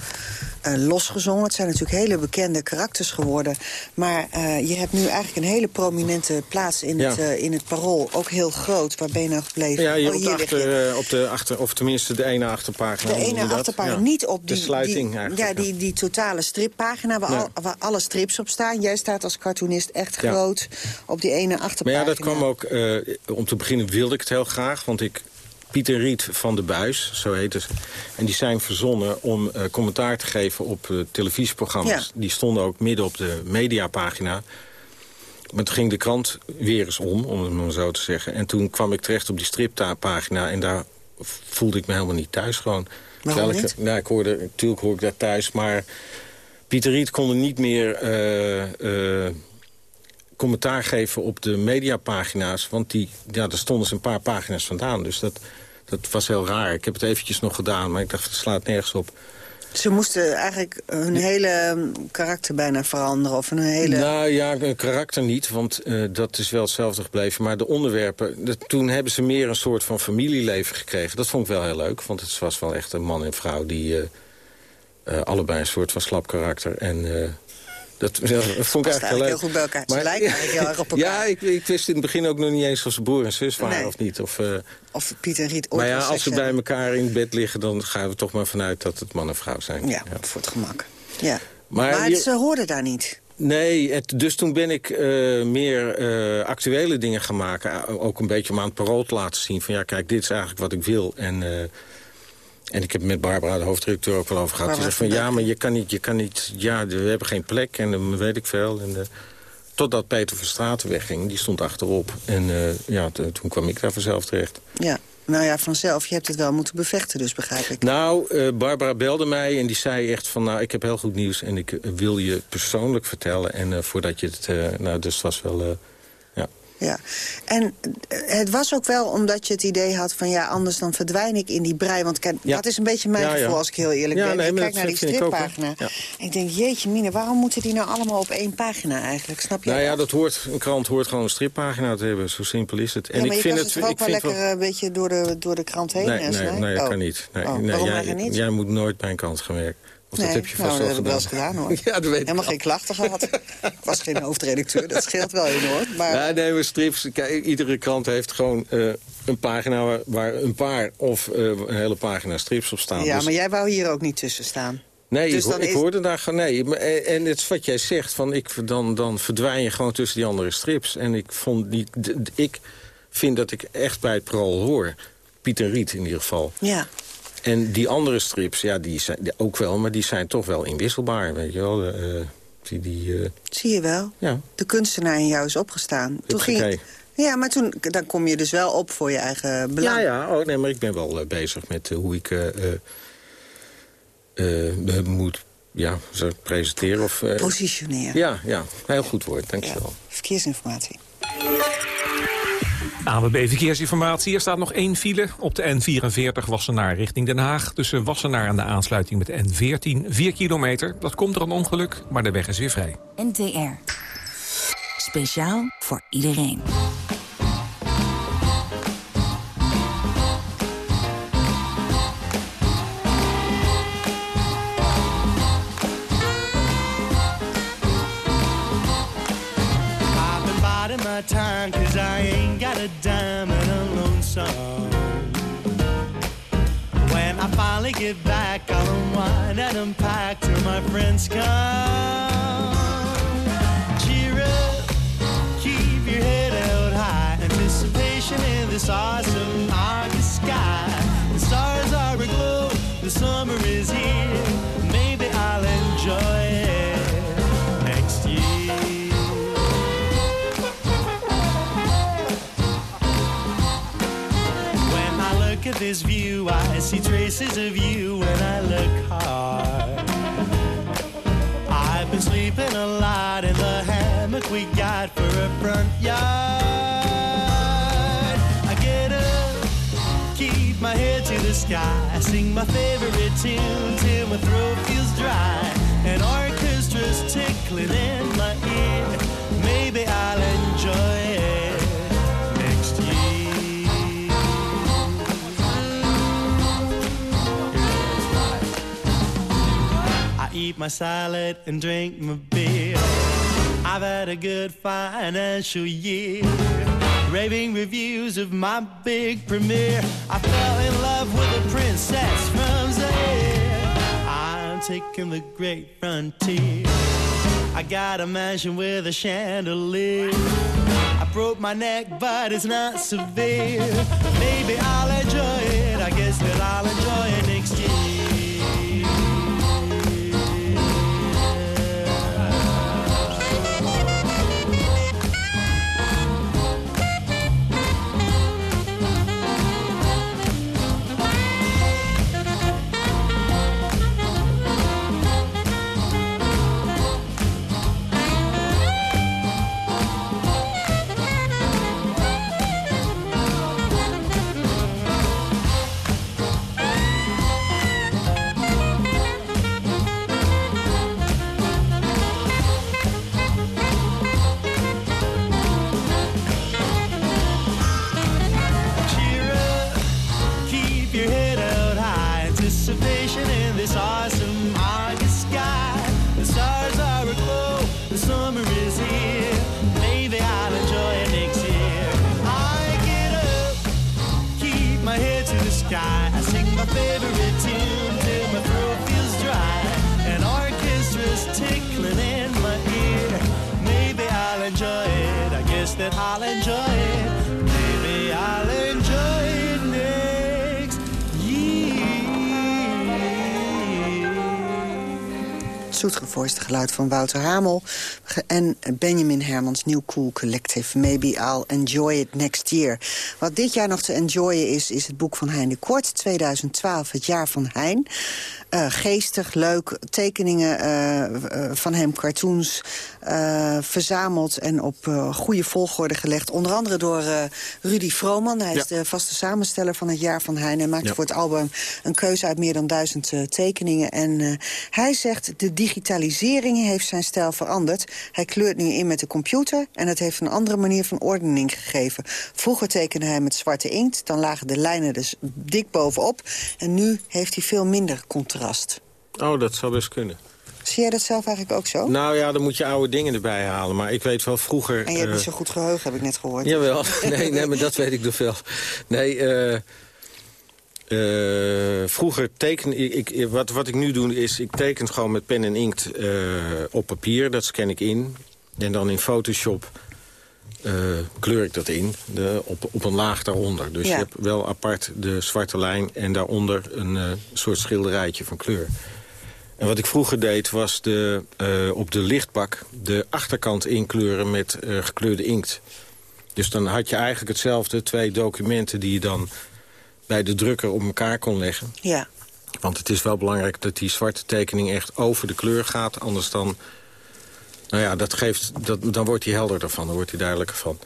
Speaker 12: eh, losgezongen. Het zijn natuurlijk hele bekende karakters geworden. Maar eh, je hebt nu eigenlijk een hele prominente plaats in,
Speaker 13: Ja.
Speaker 12: het, eh, in het parool. Ook heel groot. Waar ben je nou gebleven?
Speaker 13: Ja, hier,
Speaker 12: Oh,
Speaker 13: op, de
Speaker 12: je.
Speaker 13: achter, op de achter, of tenminste de ene achterpagina.
Speaker 12: De ene
Speaker 13: je
Speaker 12: achterpagina,
Speaker 13: Ja.
Speaker 12: niet op die,
Speaker 13: De sluiting
Speaker 12: die, ja, die, die totale strippagina waar,
Speaker 13: Nee.
Speaker 12: al, waar alle strips op staan. Jij staat als cartoonist echt groot op die ene
Speaker 13: Maar
Speaker 12: achterpagina.
Speaker 13: ja, dat kwam ook... om te beginnen wilde ik het heel graag, want ik... Pieter Riet van de Buis, zo heette ze. En die zijn verzonnen om eh, commentaar te geven op eh, televisieprogramma's.
Speaker 12: Ja.
Speaker 13: Die stonden ook midden op de mediapagina. Maar toen ging de krant weer eens om, om het maar zo te zeggen. En toen kwam ik terecht op die stripta-pagina... en daar voelde ik me helemaal niet thuis gewoon.
Speaker 12: Waarom
Speaker 13: Terwijl
Speaker 12: niet?
Speaker 13: Ik, nou, ik hoorde, natuurlijk hoor ik daar thuis, maar... Pieter Riet kon er niet meer... eh, commentaar geven op de mediapagina's. Want die, ja, daar stonden ze een paar pagina's vandaan. Dus dat, dat was heel raar. Ik heb het eventjes nog gedaan, maar ik dacht, het slaat nergens op.
Speaker 12: Ze moesten eigenlijk hun hele karakter bijna veranderen. Of hun hele...
Speaker 13: Nou ja, een karakter niet, want uh, dat is wel hetzelfde gebleven. Maar de onderwerpen, de, toen hebben ze meer een soort van familieleven gekregen. Dat vond ik wel heel leuk, want het was wel echt een man en vrouw... die uh, uh, allebei een soort van slap karakter en dat, dat vond ik eigenlijk
Speaker 12: heel leuk. heel goed bij elkaar. Maar, ze lijken eigenlijk heel erg op *laughs* elkaar.
Speaker 13: Ja, ik, ik, wist in het begin ook nog niet eens of ze broer en zus waren of niet. Of, uh,
Speaker 12: of Piet en Riet
Speaker 13: Maar ja, als ze bij elkaar in bed liggen... dan gaan we toch maar vanuit dat het man en vrouw zijn.
Speaker 12: Ja, ja. voor het gemak. Ja. Maar, maar je... ze hoorden daar niet.
Speaker 13: Nee, het, dus toen ben ik uh, meer uh, actuele dingen gaan maken. Ook een beetje om aan het parool te laten zien. Van ja, kijk, dit is eigenlijk wat ik wil. En en ik heb met Barbara, de hoofdredacteur, ook wel over gehad. Die zegt van, ja, maar je kan niet, je kan niet... Ja, we hebben geen plek en dan weet ik veel. En, uh, totdat Peter van Straten wegging, die stond achterop. En uh, ja, toen kwam ik daar vanzelf terecht.
Speaker 12: Ja, nou ja, vanzelf. Je hebt het wel moeten bevechten dus, begrijp ik.
Speaker 13: Nou, uh, Barbara belde mij en die zei echt van... nou, ik heb heel goed nieuws en ik wil je persoonlijk vertellen. En voordat je het... nou, dus het was wel
Speaker 12: ja. En eh, het was ook wel omdat je het idee had van... ja, anders dan verdwijn ik in die brei. Want kijk, dat is een beetje mijn gevoel, als ik heel eerlijk ben. Nee, ik kijk naar die strippagina. Ik, ik denk, jeetje mine, waarom moeten die nou allemaal op één pagina eigenlijk? Snap je
Speaker 13: Nou ja, dat hoort, een krant hoort gewoon een strippagina te hebben. Zo simpel is het.
Speaker 12: En ik vind het, het ook wel lekker een beetje door de, door de krant heen.
Speaker 13: Nee, nee, nee, nee dat oh. kan niet. Nee,
Speaker 12: oh,
Speaker 13: nee,
Speaker 12: jij,
Speaker 13: niet? jij moet nooit bij een krant gaan werken. Of
Speaker 12: nee,
Speaker 13: dat heb je vast
Speaker 12: nou,
Speaker 13: wel
Speaker 12: gedaan. Dat gedaan hoor. *laughs*
Speaker 13: ja, dat weet
Speaker 12: Helemaal geen klachten gehad. ik was geen hoofdredacteur, dat scheelt wel enorm. Maar...
Speaker 13: Nee, maar strips, kijk, iedere krant heeft gewoon uh, een pagina waar, waar, een paar of uh, een hele pagina strips op staan.
Speaker 12: Ja, dus... maar jij wou hier ook niet tussen staan.
Speaker 13: Nee, dus ik, ik is... hoorde daar gewoon... Nee, en het is wat jij zegt, van ik, dan, dan verdwijn je gewoon tussen die andere strips. En ik vond niet... Ik vind dat ik echt bij het parool hoor. Pieter Riet in ieder geval.
Speaker 12: Ja.
Speaker 13: En die andere strips, ja, die zijn ook wel, maar die zijn toch wel inwisselbaar, weet je wel. Uh, die, die, uh...
Speaker 12: Zie je wel?
Speaker 13: Ja.
Speaker 12: De kunstenaar in jou is opgestaan. Toen ging... Ja, maar toen, dan kom je dus wel op voor je eigen belang.
Speaker 13: Ja, ja. Oh, nee, maar ik ben wel uh, bezig met hoe ik moet ja, zo presenteren. Of,
Speaker 12: Positioneren.
Speaker 13: Ja, ja, heel goed woord, dankjewel. Ja.
Speaker 12: Verkeersinformatie.
Speaker 14: ABB Verkeersinformatie. Er staat nog één file op de N44 Wassenaar richting Den Haag. Tussen Wassenaar en de aansluiting met de N14. 4 kilometer. Dat komt er een ongeluk, maar de weg is weer vrij.
Speaker 15: NTR. Speciaal voor iedereen.
Speaker 16: My come. Cheer up, keep your head held high. Anticipation in this awesome August sky. The stars are aglow, the summer is here. Maybe I'll enjoy it next year. When I look at this view, I see traces of you when I look hard. Been sleeping a lot in the hammock we got for a front yard. I get up, keep my head to the sky, sing my favorite tune till my throat feels dry. An orchestra's tickling in my ear. Maybe I'll eat my salad and drink my beer. I've had a good financial year. Raving reviews of my big premiere. I fell in love with a princess from Zaire. I'm taking the great frontier. I got a mansion with a chandelier. I broke my neck, but it's not severe. Maybe I'll enjoy it. I guess that I'll enjoy it I'll enjoy it. Maybe I'll enjoy it next
Speaker 12: Het zoetgevoiste geluid van Wouter Hamel en Benjamin Hermans New Cool Collective. Maybe I'll enjoy it next year. Wat dit jaar nog te enjoyen is, is het boek van Hein de Kort, 2012, het jaar van Hein. Uh, geestig, leuk, tekeningen uh, uh, van hem, cartoons, verzameld en op goede volgorde gelegd. Onder andere door Rudy Vrooman. Hij is de vaste samensteller van het jaar van Hein. Hij maakte ja. voor het album een keuze uit meer dan duizend tekeningen. En hij zegt, de digitalisering heeft zijn stijl veranderd. Hij kleurt nu in met de computer en het heeft een andere manier van ordening gegeven. Vroeger tekende hij met zwarte inkt, dan lagen de lijnen dus dik bovenop. En nu heeft hij veel minder contrast.
Speaker 13: Oh, dat zou best kunnen.
Speaker 12: Zie jij dat zelf eigenlijk ook zo?
Speaker 13: Nou ja, dan moet je oude dingen erbij halen. Maar ik weet wel vroeger...
Speaker 12: En je hebt uh, niet zo goed geheugen, heb ik net gehoord.
Speaker 13: Jawel, *laughs* nee, nee maar dat weet ik nog wel. Nee, uh, uh, vroeger teken ik, ik, wat, wat ik nu doe is, ik teken gewoon met pen en inkt op papier. Dat scan ik in. En dan in Photoshop uh, kleur ik dat in de, op, op een laag daaronder. Dus ja. je hebt wel apart de zwarte lijn en daaronder een soort schilderijtje van kleur. En wat ik vroeger deed was de, op de lichtbak de achterkant inkleuren met gekleurde inkt. Dus dan had je eigenlijk hetzelfde, twee documenten die je dan bij de drukker op elkaar kon leggen.
Speaker 12: Ja.
Speaker 13: Want het is wel belangrijk dat die zwarte tekening echt over de kleur gaat, anders dan nou ja, dat geeft, dat, dan wordt hij helderder van, dan wordt hij duidelijker van.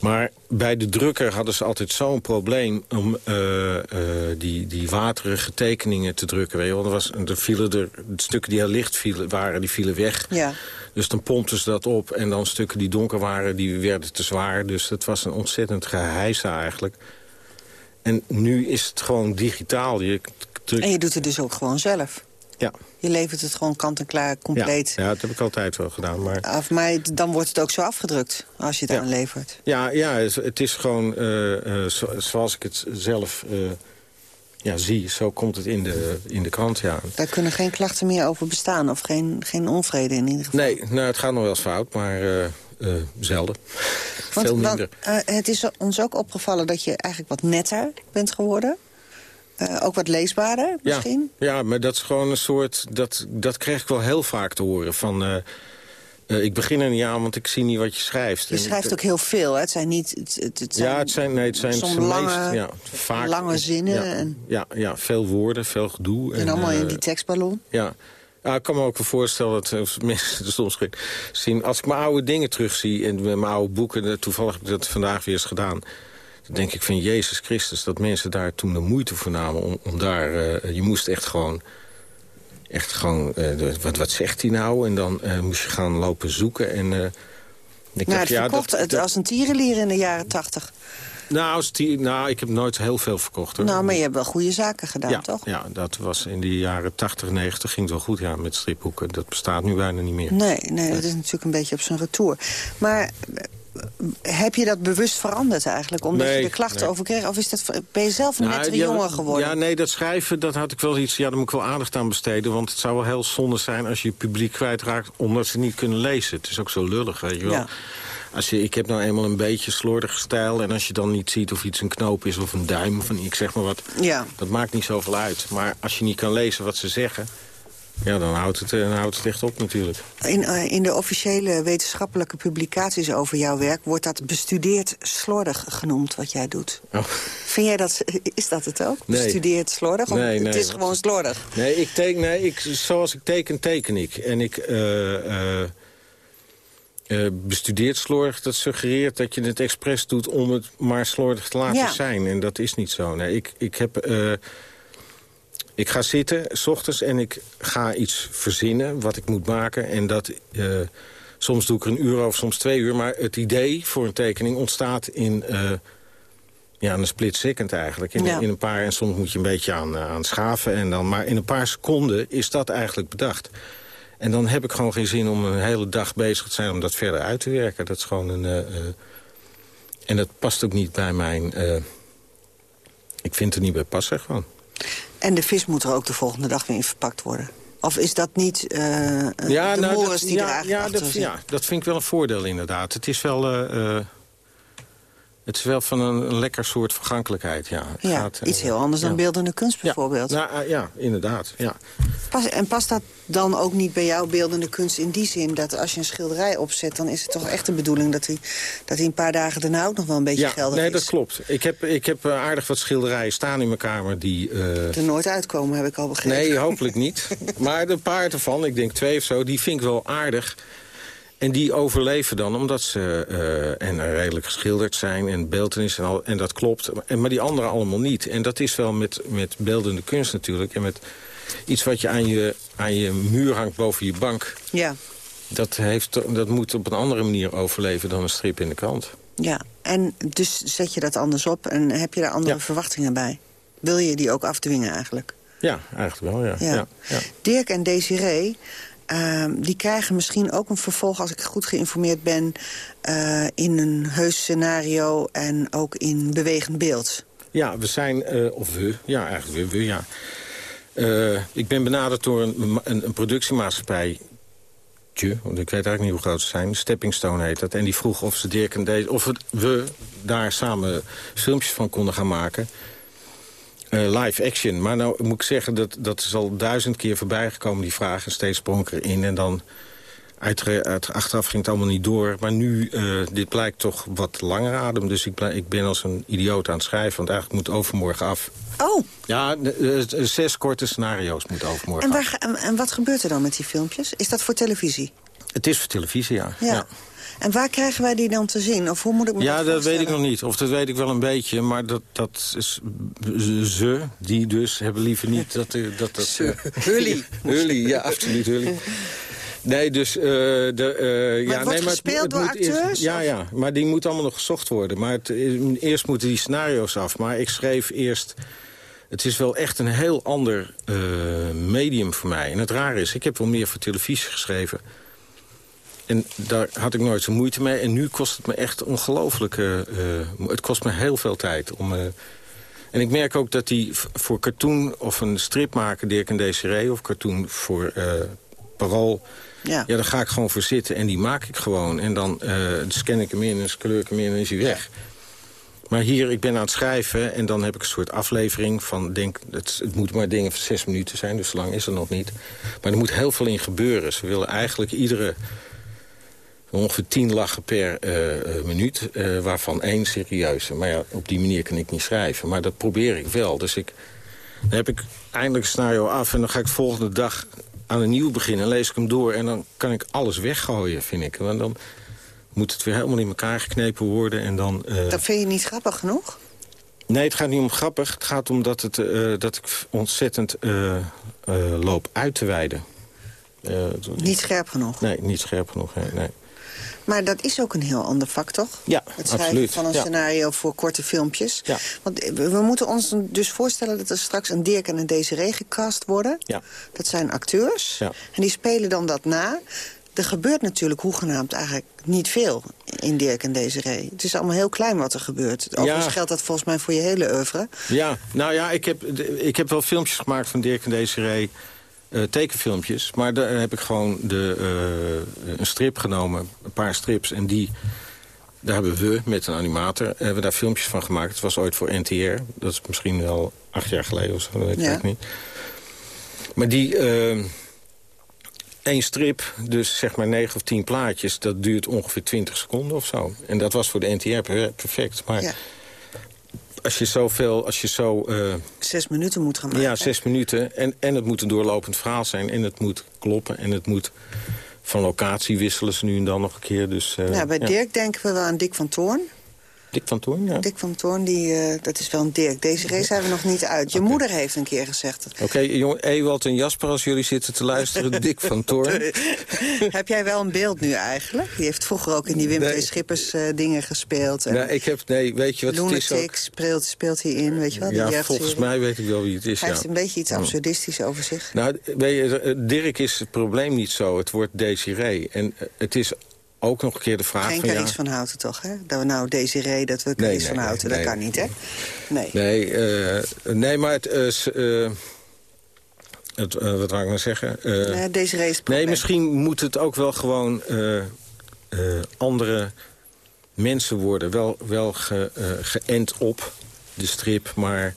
Speaker 13: Maar bij de drukker hadden ze altijd zo'n probleem om uh, uh, die, die waterige tekeningen te drukken. Weet je? Want er, was, er vielen er stukken die heel licht vielen, waren, die vielen weg.
Speaker 12: Ja.
Speaker 13: Dus dan pompten ze dat op en dan stukken die donker waren, die werden te zwaar. Dus het was een ontzettend geheisa eigenlijk. En nu is het gewoon digitaal. Je
Speaker 12: en je doet het dus ook gewoon zelf?
Speaker 13: Ja.
Speaker 12: Je levert het gewoon kant-en-klaar compleet.
Speaker 13: Ja, ja, dat heb ik altijd wel gedaan. Maar...
Speaker 12: Af, maar dan wordt het ook zo afgedrukt als je het
Speaker 13: ja.
Speaker 12: aanlevert.
Speaker 13: Ja, ja, het is gewoon uh, uh, zoals ik het zelf uh, ja, zie. Zo komt het in de, in de krant, ja.
Speaker 12: Daar kunnen geen klachten meer over bestaan. Of geen, geen onvrede in ieder geval.
Speaker 13: Nee, nou, het gaat nog wel eens fout, maar... zelden.
Speaker 12: Want,
Speaker 13: Veel minder.
Speaker 12: Want, het is ons ook opgevallen dat je eigenlijk wat netter bent geworden. Ook wat leesbaarder misschien?
Speaker 13: Ja, ja, maar dat is gewoon een soort... Dat, dat krijg ik wel heel vaak te horen. Van, uh, uh, ik begin er niet aan, want ik zie niet wat je schrijft.
Speaker 12: Je schrijft ook heel veel, hè? Het zijn niet... Het, het zijn
Speaker 13: ja, het zijn, nee, het zijn
Speaker 12: soms lange,
Speaker 13: meest, ja, vaak,
Speaker 12: lange zinnen.
Speaker 13: Ja,
Speaker 12: en,
Speaker 13: ja, ja, veel woorden, veel gedoe.
Speaker 12: En, en allemaal in die tekstballon.
Speaker 13: Ja. Ja, ik kan me ook wel voorstellen dat *laughs* mensen er soms zien... Als ik mijn oude dingen terugzie en mijn oude boeken... toevallig heb ik dat vandaag weer eens gedaan... Dan denk ik van Jezus Christus dat mensen daar toen de moeite voor namen... om, om daar, uh, je moest echt gewoon... Echt gewoon, uh, wat, wat zegt hij nou? En dan uh, moest je gaan lopen zoeken. En, ik
Speaker 12: nou, dacht, het ja, verkocht dat, het als een tierenlier in de jaren tachtig.
Speaker 13: Nou, als die, nou, ik heb nooit heel veel verkocht. Hoor.
Speaker 12: Nou, maar je hebt wel goede zaken gedaan,
Speaker 13: ja,
Speaker 12: toch?
Speaker 13: Ja, dat was in de jaren 80, 90 ging het wel goed ja, met stripboeken. Dat bestaat nu bijna niet meer.
Speaker 12: Nee, nee dat is natuurlijk een beetje op zijn retour. Maar heb je dat bewust veranderd eigenlijk? Omdat
Speaker 13: nee,
Speaker 12: je er klachten
Speaker 13: nee.
Speaker 12: over kreeg? Of is dat, ben je zelf een
Speaker 13: nou, ja,
Speaker 12: jongen geworden?
Speaker 13: Ja, nee, dat schrijven, dat had ik wel iets... Ja, daar moet ik wel aandacht aan besteden. Want het zou wel heel zonde zijn als je je publiek kwijtraakt... omdat ze niet kunnen lezen. Het is ook zo lullig, weet je wel.
Speaker 12: Ja.
Speaker 13: Als je, ik heb nou eenmaal een beetje slordige stijl... en als je dan niet ziet of iets een knoop is of een duim... of een, ik zeg maar wat,
Speaker 12: ja.
Speaker 13: dat maakt niet zoveel uit. Maar als je niet kan lezen wat ze zeggen... Ja, dan houdt het, dan houdt het echt op natuurlijk.
Speaker 12: In, uh, in de officiële wetenschappelijke publicaties over jouw werk... wordt dat bestudeerd slordig genoemd, wat jij doet.
Speaker 13: Oh.
Speaker 12: Vind jij dat, is dat het ook?
Speaker 13: Nee.
Speaker 12: Bestudeerd slordig?
Speaker 13: Nee, nee,
Speaker 12: het is
Speaker 13: wat-
Speaker 12: gewoon slordig?
Speaker 13: Nee, ik teken, nee ik, zoals ik teken, teken ik. En ik eh, eh, eh, bestudeerd slordig, dat suggereert dat je het expres doet... om het maar slordig te laten
Speaker 12: Ja.
Speaker 13: zijn. En dat is niet zo. Nee, ik, ik heb... eh, ik ga zitten, s ochtends, en ik ga iets verzinnen wat ik moet maken. En dat, eh, soms doe ik er een uur over, soms twee uur. Maar het idee voor een tekening ontstaat in eh, ja, een split second eigenlijk. In,
Speaker 12: Ja.
Speaker 13: in een paar, en soms moet je een beetje aan, eh, aan schaven. En dan, maar in een paar seconden is dat eigenlijk bedacht. En dan heb ik gewoon geen zin om een hele dag bezig te zijn om dat verder uit te werken. Dat is gewoon een... en dat past ook niet bij mijn... ik vind het er niet bij passen gewoon.
Speaker 12: En de vis moet er ook de volgende dag weer in verpakt worden. Of is dat niet eh de
Speaker 13: nou, dat,
Speaker 12: die
Speaker 13: ja,
Speaker 12: er eigenlijk
Speaker 13: ja, dat, ja, dat vind ik wel een voordeel inderdaad. Het is wel, eh, eh, het is wel van een, een lekker soort vergankelijkheid. Ja, Het
Speaker 12: Ja,
Speaker 13: gaat, eh,
Speaker 12: iets heel anders dan beeldende kunst bijvoorbeeld.
Speaker 13: Ja, eh, ja, inderdaad. Ja.
Speaker 12: Pas, en past dat dan ook niet bij jouw beeldende kunst in die zin... dat als je een schilderij opzet, dan is het toch echt de bedoeling... dat hij, dat een paar dagen daarna ook nog wel een beetje
Speaker 13: ja,
Speaker 12: geldig
Speaker 13: nee,
Speaker 12: is?
Speaker 13: dat klopt. Ik heb, ik heb eh, aardig wat schilderijen staan in mijn kamer die... eh,
Speaker 12: Er nooit uitkomen, heb ik al begrepen.
Speaker 13: Nee, hopelijk *laughs* niet. maar een paar ervan, ik denk twee of zo, die vind ik wel aardig. En die overleven dan, omdat ze eh, en redelijk geschilderd zijn... en beeldenis en, al, en dat klopt. En, maar die anderen allemaal niet. En dat is wel met, met beeldende kunst natuurlijk. En met iets wat je aan, je aan je muur hangt boven je bank...
Speaker 12: Ja,
Speaker 13: Dat, heeft, dat moet op een andere manier overleven dan een strip in de krant.
Speaker 12: ja. En dus zet je dat anders op en heb je daar andere verwachtingen bij? Wil je die ook afdwingen eigenlijk?
Speaker 13: Ja, eigenlijk wel, ja.
Speaker 12: ja. Dirk en Desiree, ehm, die krijgen misschien ook een vervolg... als ik goed geïnformeerd ben, eh, in een heus scenario... en ook in bewegend beeld.
Speaker 13: Ja, we zijn, eh, of we, ja, eigenlijk we, we ja. Eh, ik ben benaderd door een, een, productiemaatschappij... Want ik weet eigenlijk niet hoe groot ze zijn. Stepping Stone heet dat. En die vroeg of ze Dirk en deze, of we daar samen filmpjes van konden gaan maken. Eh, live action. Maar nou moet ik zeggen, dat, dat is al duizend keer voorbij gekomen, die vraag. En steeds sprong ik erin. En dan uit, uit, achteraf ging het allemaal niet door. Maar nu, eh, dit blijkt toch wat langer adem. Dus ik, ik ben als een idioot aan het schrijven. Want eigenlijk moet overmorgen af.
Speaker 12: Oh!
Speaker 13: Ja, zes korte scenario's moeten overmorgen
Speaker 12: En,
Speaker 13: af.
Speaker 12: waar, en, en wat gebeurt er dan met die filmpjes? Is dat voor televisie?
Speaker 13: Het is voor televisie, ja.
Speaker 12: Ja. En waar krijgen wij die dan te zien? Of hoe moet ik me
Speaker 13: Ja,
Speaker 12: dat
Speaker 13: dat weet ik nog niet. Of dat weet ik wel een beetje. Maar dat, dat is... Ze, die dus, hebben liever niet dat... eh, dat, dat
Speaker 12: Ze. *laughs* Hully.
Speaker 13: Hully, ja, absoluut Hully. Nee, dus... eh de, eh, ja,
Speaker 12: het wordt
Speaker 13: nee,
Speaker 12: gespeeld
Speaker 13: het
Speaker 12: door
Speaker 13: eerst-
Speaker 12: acteurs,
Speaker 13: ja, ja, maar die moet allemaal nog gezocht worden. Maar het, eerst moeten die scenario's af. Maar ik schreef eerst... Het is wel echt een heel ander eh, medium voor mij. En het rare is, ik heb wel meer voor televisie geschreven... En daar had ik nooit zo moeite mee. En nu kost het me echt ongelooflijk... eh, eh, het kost me heel veel tijd. Om, eh, en ik merk ook dat die voor cartoon of een strip maken... Dirk en Desiree, of cartoon voor eh Parool...
Speaker 12: Ja.
Speaker 13: ja, daar ga ik gewoon voor zitten en die maak ik gewoon. En dan scan ik hem in en kleur ik hem in en is hij weg. Maar hier, ik ben aan het schrijven en dan heb ik een soort aflevering van... Denk, het, het moet maar dingen van zes minuten zijn, dus zo lang is er nog niet. Maar er moet heel veel in gebeuren. Ze willen eigenlijk iedere ongeveer tien lachen per eh, eh, minuut, eh, waarvan één serieuze. Maar ja, op die manier kan ik niet schrijven. Maar dat probeer ik wel. Dus ik, dan heb ik eindelijk een scenario af en dan ga ik de volgende dag aan een nieuw beginnen. lees ik hem door en dan kan ik alles weggooien, vind ik. Want dan moet het weer helemaal in elkaar geknepen worden en dan... eh,
Speaker 12: Dat vind je niet grappig genoeg?
Speaker 13: Nee, het gaat niet om grappig. Het gaat om dat, het, dat ik ontzettend loop uit te wijden.
Speaker 12: Niet scherp genoeg?
Speaker 13: Nee, niet scherp genoeg. Nee.
Speaker 12: Maar dat is ook een heel ander vak, toch?
Speaker 13: Ja,
Speaker 12: Het schrijven
Speaker 13: absoluut.
Speaker 12: van een
Speaker 13: Ja.
Speaker 12: scenario voor korte filmpjes.
Speaker 13: Ja.
Speaker 12: Want we we moeten ons dus voorstellen dat er straks een Dirk en een Desiree gecast worden.
Speaker 13: Ja.
Speaker 12: Dat zijn acteurs.
Speaker 13: Ja.
Speaker 12: En die spelen dan dat na. Er gebeurt natuurlijk hoegenaamd eigenlijk niet veel in Dirk en Desiree. Het is allemaal heel klein wat er gebeurt. Overigens
Speaker 13: Ja.
Speaker 12: geldt dat volgens mij voor je hele oeuvre.
Speaker 13: Ja, nou ja, ik heb, ik heb wel filmpjes gemaakt van Dirk en Desiree. Eh tekenfilmpjes. Maar daar heb ik gewoon de, eh, een strip genomen. Een paar strips. En die, daar hebben we met een animator hebben we daar filmpjes van gemaakt. Het was ooit voor NTR. Dat is misschien wel acht jaar geleden of zo. Dat weet ik
Speaker 12: Ja.
Speaker 13: niet. Maar die... eh, één strip, dus zeg maar 9 of 10 plaatjes... dat duurt ongeveer 20 seconden of zo. En dat was voor de NTR per- perfect. Maar
Speaker 12: Ja.
Speaker 13: Als je zoveel, als je zo... eh,
Speaker 12: Zes minuten moet gaan maken.
Speaker 13: ja, zes minuten. En, en het moet een doorlopend verhaal zijn. En het moet kloppen. En het moet van locatie wisselen ze nu en dan nog een keer. Dus, eh,
Speaker 12: Nou, bij
Speaker 13: ja.
Speaker 12: Dirk denken we wel aan Dick van Toorn.
Speaker 13: Dick van Toorn, ja.
Speaker 12: Dick van Toorn, die, eh, dat is wel een Dirk. Deze race zijn we nog niet uit. Je moeder heeft een keer gezegd.
Speaker 13: Oké, jongen, Ewald en Jasper, als jullie zitten te luisteren, *laughs* Dick van Toorn.
Speaker 12: heb jij wel een beeld nu eigenlijk? Die heeft vroeger ook in die Wim
Speaker 13: Nee.
Speaker 12: Schippers eh, dingen gespeeld. En
Speaker 13: Nee, ik heb, nee, weet je wat het is ook?
Speaker 12: Speelt, speelt hij in, weet je wel?
Speaker 13: Ja, volgens mij weet ik wel wie het is,
Speaker 12: Hij
Speaker 13: ja.
Speaker 12: heeft een beetje iets
Speaker 13: Hm.
Speaker 12: absurdistisch over zich.
Speaker 13: Nou, weet je, eh, Dirk is het probleem niet zo. Het wordt Desiree. En eh, het is ook nog een keer de vraag
Speaker 12: Geen
Speaker 13: van...
Speaker 12: Carice
Speaker 13: ja,
Speaker 12: van Houten toch, hè? Dat we nou Desiree, dat we Carice
Speaker 13: nee,
Speaker 12: van
Speaker 13: nee,
Speaker 12: Houten,
Speaker 13: nee.
Speaker 12: dat kan niet, hè? Nee.
Speaker 13: Nee, eh, nee maar het... eh, eh, het wat wou ik nou zeggen?
Speaker 12: Is het
Speaker 13: nee, misschien moet het ook wel gewoon andere mensen worden. Wel, wel ge, geënt op de strip, maar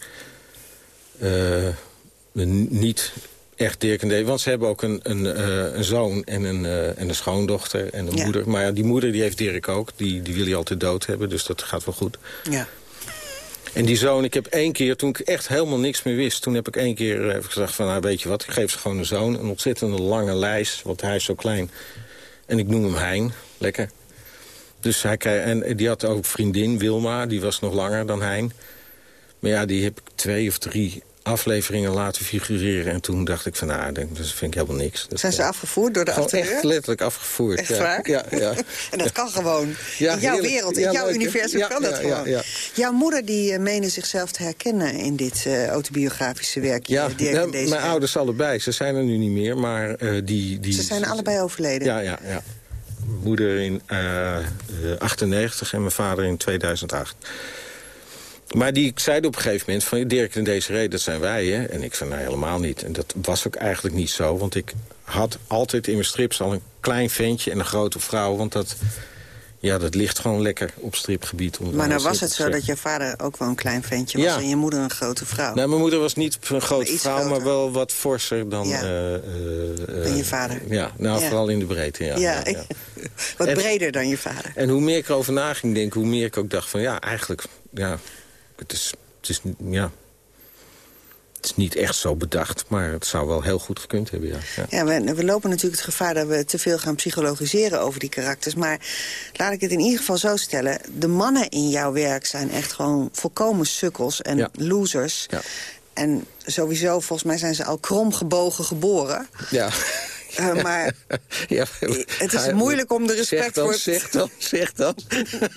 Speaker 13: niet echt Dirk en Dave. Want ze hebben ook een, een, eh, een zoon en een, eh, en een schoondochter en een
Speaker 12: Ja.
Speaker 13: moeder. Maar ja, die moeder die heeft Dirk ook. Die, die wil hij altijd dood hebben, dus dat gaat wel goed.
Speaker 12: Ja.
Speaker 13: En die zoon, ik heb één keer, toen ik echt helemaal niks meer wist... toen heb ik één keer eh, gezegd van, nou weet je wat... ik geef ze gewoon een zoon, een ontzettende lange lijst... want hij is zo klein. En ik noem hem Hein, lekker. Dus hij kreeg, en die had ook vriendin, Wilma, die was nog langer dan Hein. Maar ja, die heb ik twee of drie afleveringen laten figureren... en toen dacht ik van, nou, dat vind ik helemaal niks. Dat
Speaker 12: Zijn ze afgevoerd door de acteur?
Speaker 13: echt letterlijk afgevoerd.
Speaker 12: Echt
Speaker 13: ja.
Speaker 12: waar?
Speaker 13: Ja, ja. *laughs*
Speaker 12: En dat kan gewoon.
Speaker 13: Ja,
Speaker 12: in jouw
Speaker 13: heerlijk.
Speaker 12: wereld, in
Speaker 13: Ja,
Speaker 12: jouw
Speaker 13: leuk,
Speaker 12: universum kan dat gewoon. Jouw moeder die eh, meende zichzelf te herkennen in dit eh, autobiografische werk.
Speaker 13: Ja, mijn ouders allebei. Ze zijn er nu niet meer, maar eh, die, die...
Speaker 12: Ze zijn allebei overleden.
Speaker 13: Ja, ja, ja. Moeder in eh, eh, 98 en mijn vader in 2008. Maar die zeiden op een gegeven moment van... Dirk en Desiree, dat zijn wij, hè? En ik zei, nou, helemaal niet. En dat was ook eigenlijk niet zo. Want ik had altijd in mijn strips al een klein ventje en een grote vrouw. Want dat, ja, dat ligt gewoon lekker op stripgebied. Om
Speaker 12: Maar nou was het zo
Speaker 13: zeggen.
Speaker 12: dat je vader ook wel een klein ventje was...
Speaker 13: Ja.
Speaker 12: en je moeder een grote vrouw.
Speaker 13: Nou, mijn moeder was niet een grote
Speaker 12: Maar
Speaker 13: vrouw, maar wel wat forser dan...
Speaker 12: Ja.
Speaker 13: eh, eh,
Speaker 12: Dan je
Speaker 13: eh,
Speaker 12: vader.
Speaker 13: Ja, nou,
Speaker 12: Ja.
Speaker 13: vooral in de breedte, ja. *laughs*
Speaker 12: wat
Speaker 13: En-
Speaker 12: breder dan je vader.
Speaker 13: En hoe meer ik erover na ging denken, hoe meer ik ook dacht van... ja, eigenlijk, ja, het is, het is, ja, het is niet echt zo bedacht... maar het zou wel heel goed gekund hebben, ja. ja.
Speaker 12: Ja, we, we lopen natuurlijk het gevaar dat we te veel gaan psychologiseren over die karakters. Maar laat ik het in ieder geval zo stellen. De mannen in jouw werk zijn echt gewoon volkomen sukkels en
Speaker 13: Ja.
Speaker 12: losers.
Speaker 13: Ja.
Speaker 12: En sowieso, volgens mij zijn ze al kromgebogen geboren.
Speaker 13: Ja.
Speaker 12: Eh, maar *laughs*
Speaker 13: ja,
Speaker 12: het is moeilijk om de respect
Speaker 13: zeg dan,
Speaker 12: voor...
Speaker 13: Zeg dan, zeg dan.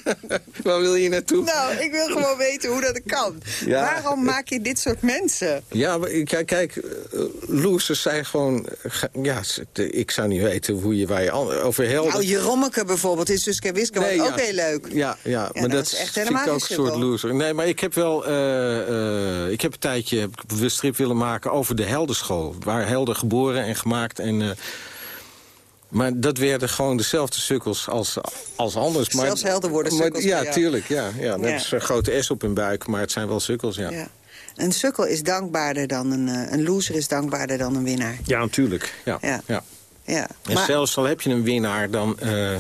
Speaker 13: *laughs* Waar wil je naartoe?
Speaker 12: Nou, ik wil gewoon weten hoe dat kan.
Speaker 13: Ja.
Speaker 12: Waarom maak je dit soort mensen?
Speaker 13: Ja, maar kijk, kijk eh, losers zijn gewoon... ge- Ja, ik zou niet weten hoe je, waar je over helder...
Speaker 12: Nou, Jerommeke bijvoorbeeld in Suske Wiske
Speaker 13: Nee,
Speaker 12: ook heel leuk.
Speaker 13: Ja, ja, maar
Speaker 12: dat is echt helemaal
Speaker 13: ook een soort loser. Nee, maar ik heb wel... eh, ik heb een tijdje heb ik een strip willen maken over de Helderschool. Waar Helder geboren en gemaakt en... maar dat werden gewoon dezelfde sukkels als, als anders. Maar,
Speaker 12: Zelfs helder worden
Speaker 13: maar-
Speaker 12: sukkels
Speaker 13: Ja, tuurlijk. Ja, ja. Dan
Speaker 12: Ja.
Speaker 13: hebben ze een grote S op hun buik, maar het zijn wel sukkels, ja.
Speaker 12: Ja. Een sukkel is dankbaarder dan een... eh, een loser is dankbaarder dan een winnaar.
Speaker 13: Ja, natuurlijk. Ja,
Speaker 12: Ja.
Speaker 13: ja.
Speaker 12: Ja.
Speaker 13: En
Speaker 12: Maar,
Speaker 13: zelfs al heb je een winnaar, dan, eh,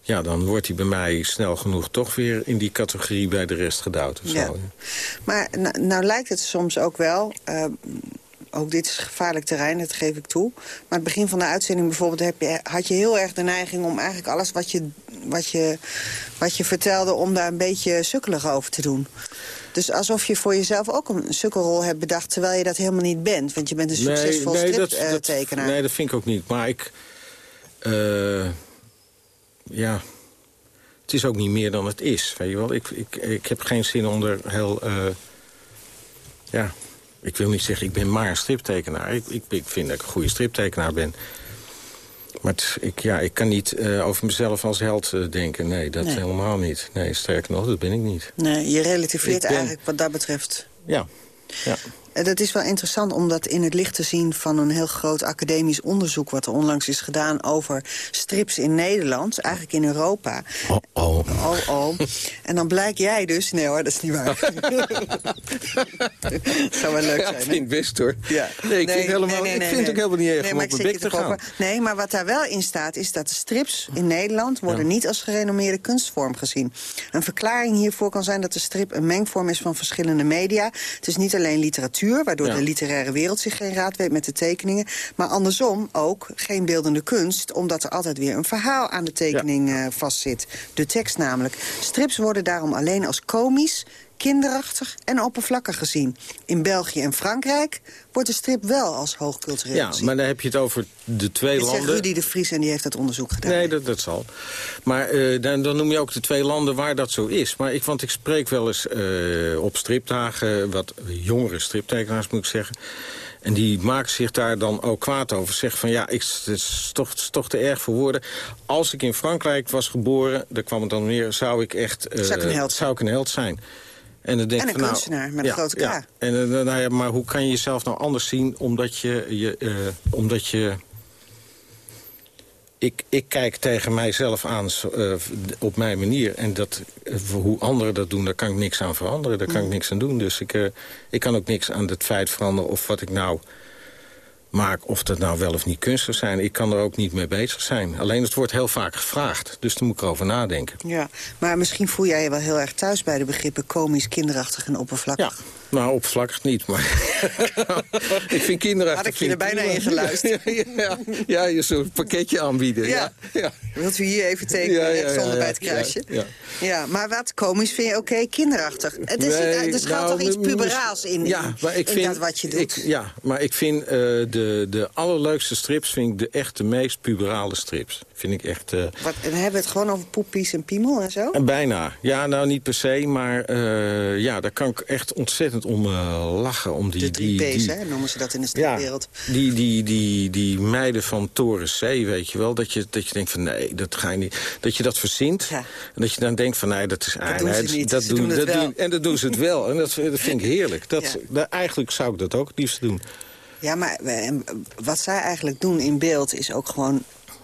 Speaker 13: ja, dan wordt hij bij mij snel genoeg toch weer in die categorie bij de rest gedouwd. Of
Speaker 12: Ja.
Speaker 13: zo.
Speaker 12: maar nou, nou lijkt het soms ook wel... eh, ook dit is gevaarlijk terrein, dat geef ik toe. Maar aan het begin van de uitzending bijvoorbeeld heb je, had je heel erg de neiging... om eigenlijk alles wat je, wat, je, wat je vertelde, om daar een beetje sukkelig over te doen. Dus alsof je voor jezelf ook een sukkelrol hebt bedacht... terwijl je dat helemaal niet bent. Want je bent een succesvol
Speaker 13: dat, dat,
Speaker 12: striptekenaar.
Speaker 13: nee, dat vind ik ook niet. Maar ik... eh, ja... Het is ook niet meer dan het is, weet je wel. Ik, ik, ik heb geen zin om er heel... eh, ja, ik wil niet zeggen, ik ben maar een striptekenaar. Ik, ik, ik vind dat ik een goede striptekenaar ben. Maar het- ik, ja, ik kan niet eh, over mezelf als held eh, denken. Nee, dat
Speaker 12: Nee.
Speaker 13: helemaal niet. Nee, sterker nog, dat ben ik niet.
Speaker 12: Nee, je relativeert
Speaker 13: ben-
Speaker 12: eigenlijk wat dat betreft.
Speaker 13: Ja, ja.
Speaker 12: En Dat is wel interessant om dat in het licht te zien van een heel groot academisch onderzoek... wat er onlangs is gedaan over strips in Nederland, eigenlijk in Europa.
Speaker 13: Oh, oh.
Speaker 12: Oh, oh. En dan blijk jij dus... Nee hoor, dat is niet waar. dat *laughs* zou wel leuk
Speaker 13: Ja,
Speaker 12: zijn,
Speaker 13: ik vind het best hoor.
Speaker 12: Ja.
Speaker 13: Nee, ik vind, helemaal, ik vind het ook helemaal niet erg om
Speaker 12: maar
Speaker 13: op mijn bek te gaan.
Speaker 12: Nee, maar wat daar wel in staat is dat de strips in Nederland... worden niet als gerenommeerde kunstvorm gezien. Een verklaring hiervoor kan zijn dat de strip een mengvorm is van verschillende media. Het is niet alleen literatuur waardoor
Speaker 13: Ja.
Speaker 12: de literaire wereld zich geen raad weet met de tekeningen. Maar andersom ook geen beeldende kunst... omdat er altijd weer een verhaal aan de tekening eh, vastzit. De tekst namelijk. Strips worden daarom alleen als komisch kinderachtig en oppervlakkig gezien. In België en Frankrijk wordt de strip wel als hoogcultureel
Speaker 13: Ja,
Speaker 12: gezien.
Speaker 13: maar dan heb je het over de twee
Speaker 12: Dit zegt
Speaker 13: landen...
Speaker 12: Rudy de Vries en die heeft dat onderzoek gedaan.
Speaker 13: Nee, dat, dat zal. Maar eh, dan, dan noem je ook de twee landen waar dat zo is. Maar ik, want ik spreek wel eens eh, op stripdagen, wat jongere striptekenaars moet ik zeggen. En die maken zich daar dan ook kwaad over. Zeggen van ja, ik, het is toch, het is toch te erg voor woorden. Als ik in Frankrijk was geboren, daar kwam het dan neer, zou ik echt... eh,
Speaker 12: Zou ik een held
Speaker 13: zou ik een held zijn. En, dan denk
Speaker 12: En een
Speaker 13: van, nou,
Speaker 12: met een
Speaker 13: ja,
Speaker 12: grote K.
Speaker 13: Ja. En, nou ja, maar hoe kan je jezelf nou anders zien omdat je... je eh, omdat je ik, ik kijk tegen mijzelf aan eh, op mijn manier. En dat, hoe anderen dat doen, daar kan ik niks aan veranderen. Daar kan ik niks aan doen. Dus ik, ik kan ook niks aan het feit veranderen of wat ik nou maak... of dat nou wel of niet kunstig zijn. Ik kan er ook niet mee bezig zijn. Alleen het wordt heel vaak gevraagd. Dus daar moet ik over nadenken.
Speaker 12: Ja, maar misschien voel jij je wel heel erg thuis bij de begrippen komisch, kinderachtig en oppervlakkig.
Speaker 13: Ja, nou, oppervlakkig niet, maar... *laughs* ik vind kinderachtig...
Speaker 12: Had ik je er bijna in geluisterd. *laughs*
Speaker 13: ja, ja, je zo'n pakketje aanbieden. Ja.
Speaker 12: Ja. Wilt u hier even tekenen,
Speaker 13: Ja,
Speaker 12: zonder bij het kruisje?
Speaker 13: ja,
Speaker 12: Ja, maar wat komisch vind je oké, kinderachtig. Het is,
Speaker 13: Nee,
Speaker 12: er schuilt
Speaker 13: nou,
Speaker 12: toch iets puberaals in,
Speaker 13: Ja, maar ik
Speaker 12: in
Speaker 13: vind,
Speaker 12: dat wat je doet.
Speaker 13: Ik, ja, maar ik vind eh, de, de allerleukste strips... vind ik de echt de meest puberale strips. Vind ik echt... eh,
Speaker 12: Wat, en hebben we het gewoon over poepies en piemel en zo?
Speaker 13: en bijna. Ja, nou niet per se, maar eh, ja, daar kan ik echt ontzettend om eh, lachen. Om die,
Speaker 12: De drie
Speaker 13: die,
Speaker 12: P's,
Speaker 13: die,
Speaker 12: hè, noemen ze dat in de
Speaker 13: Ja,
Speaker 12: stripwereld.
Speaker 13: die, die, die, die meiden van Toren C, weet je wel. Dat je, dat je denkt van nee, dat ga je niet. Dat je dat verzint. En dat je dan denkt van nee, dat is
Speaker 12: Dat doen ze
Speaker 13: nee,
Speaker 12: niet,
Speaker 13: Dat
Speaker 12: doen
Speaker 13: dat
Speaker 12: wel.
Speaker 13: en dat doen ze het wel. En dat, dat vind ik *laughs* heerlijk. Dat, dat- eigenlijk zou ik dat ook het liefst doen.
Speaker 12: Ja, maar eh, wat zij eigenlijk doen in beeld is ook gewoon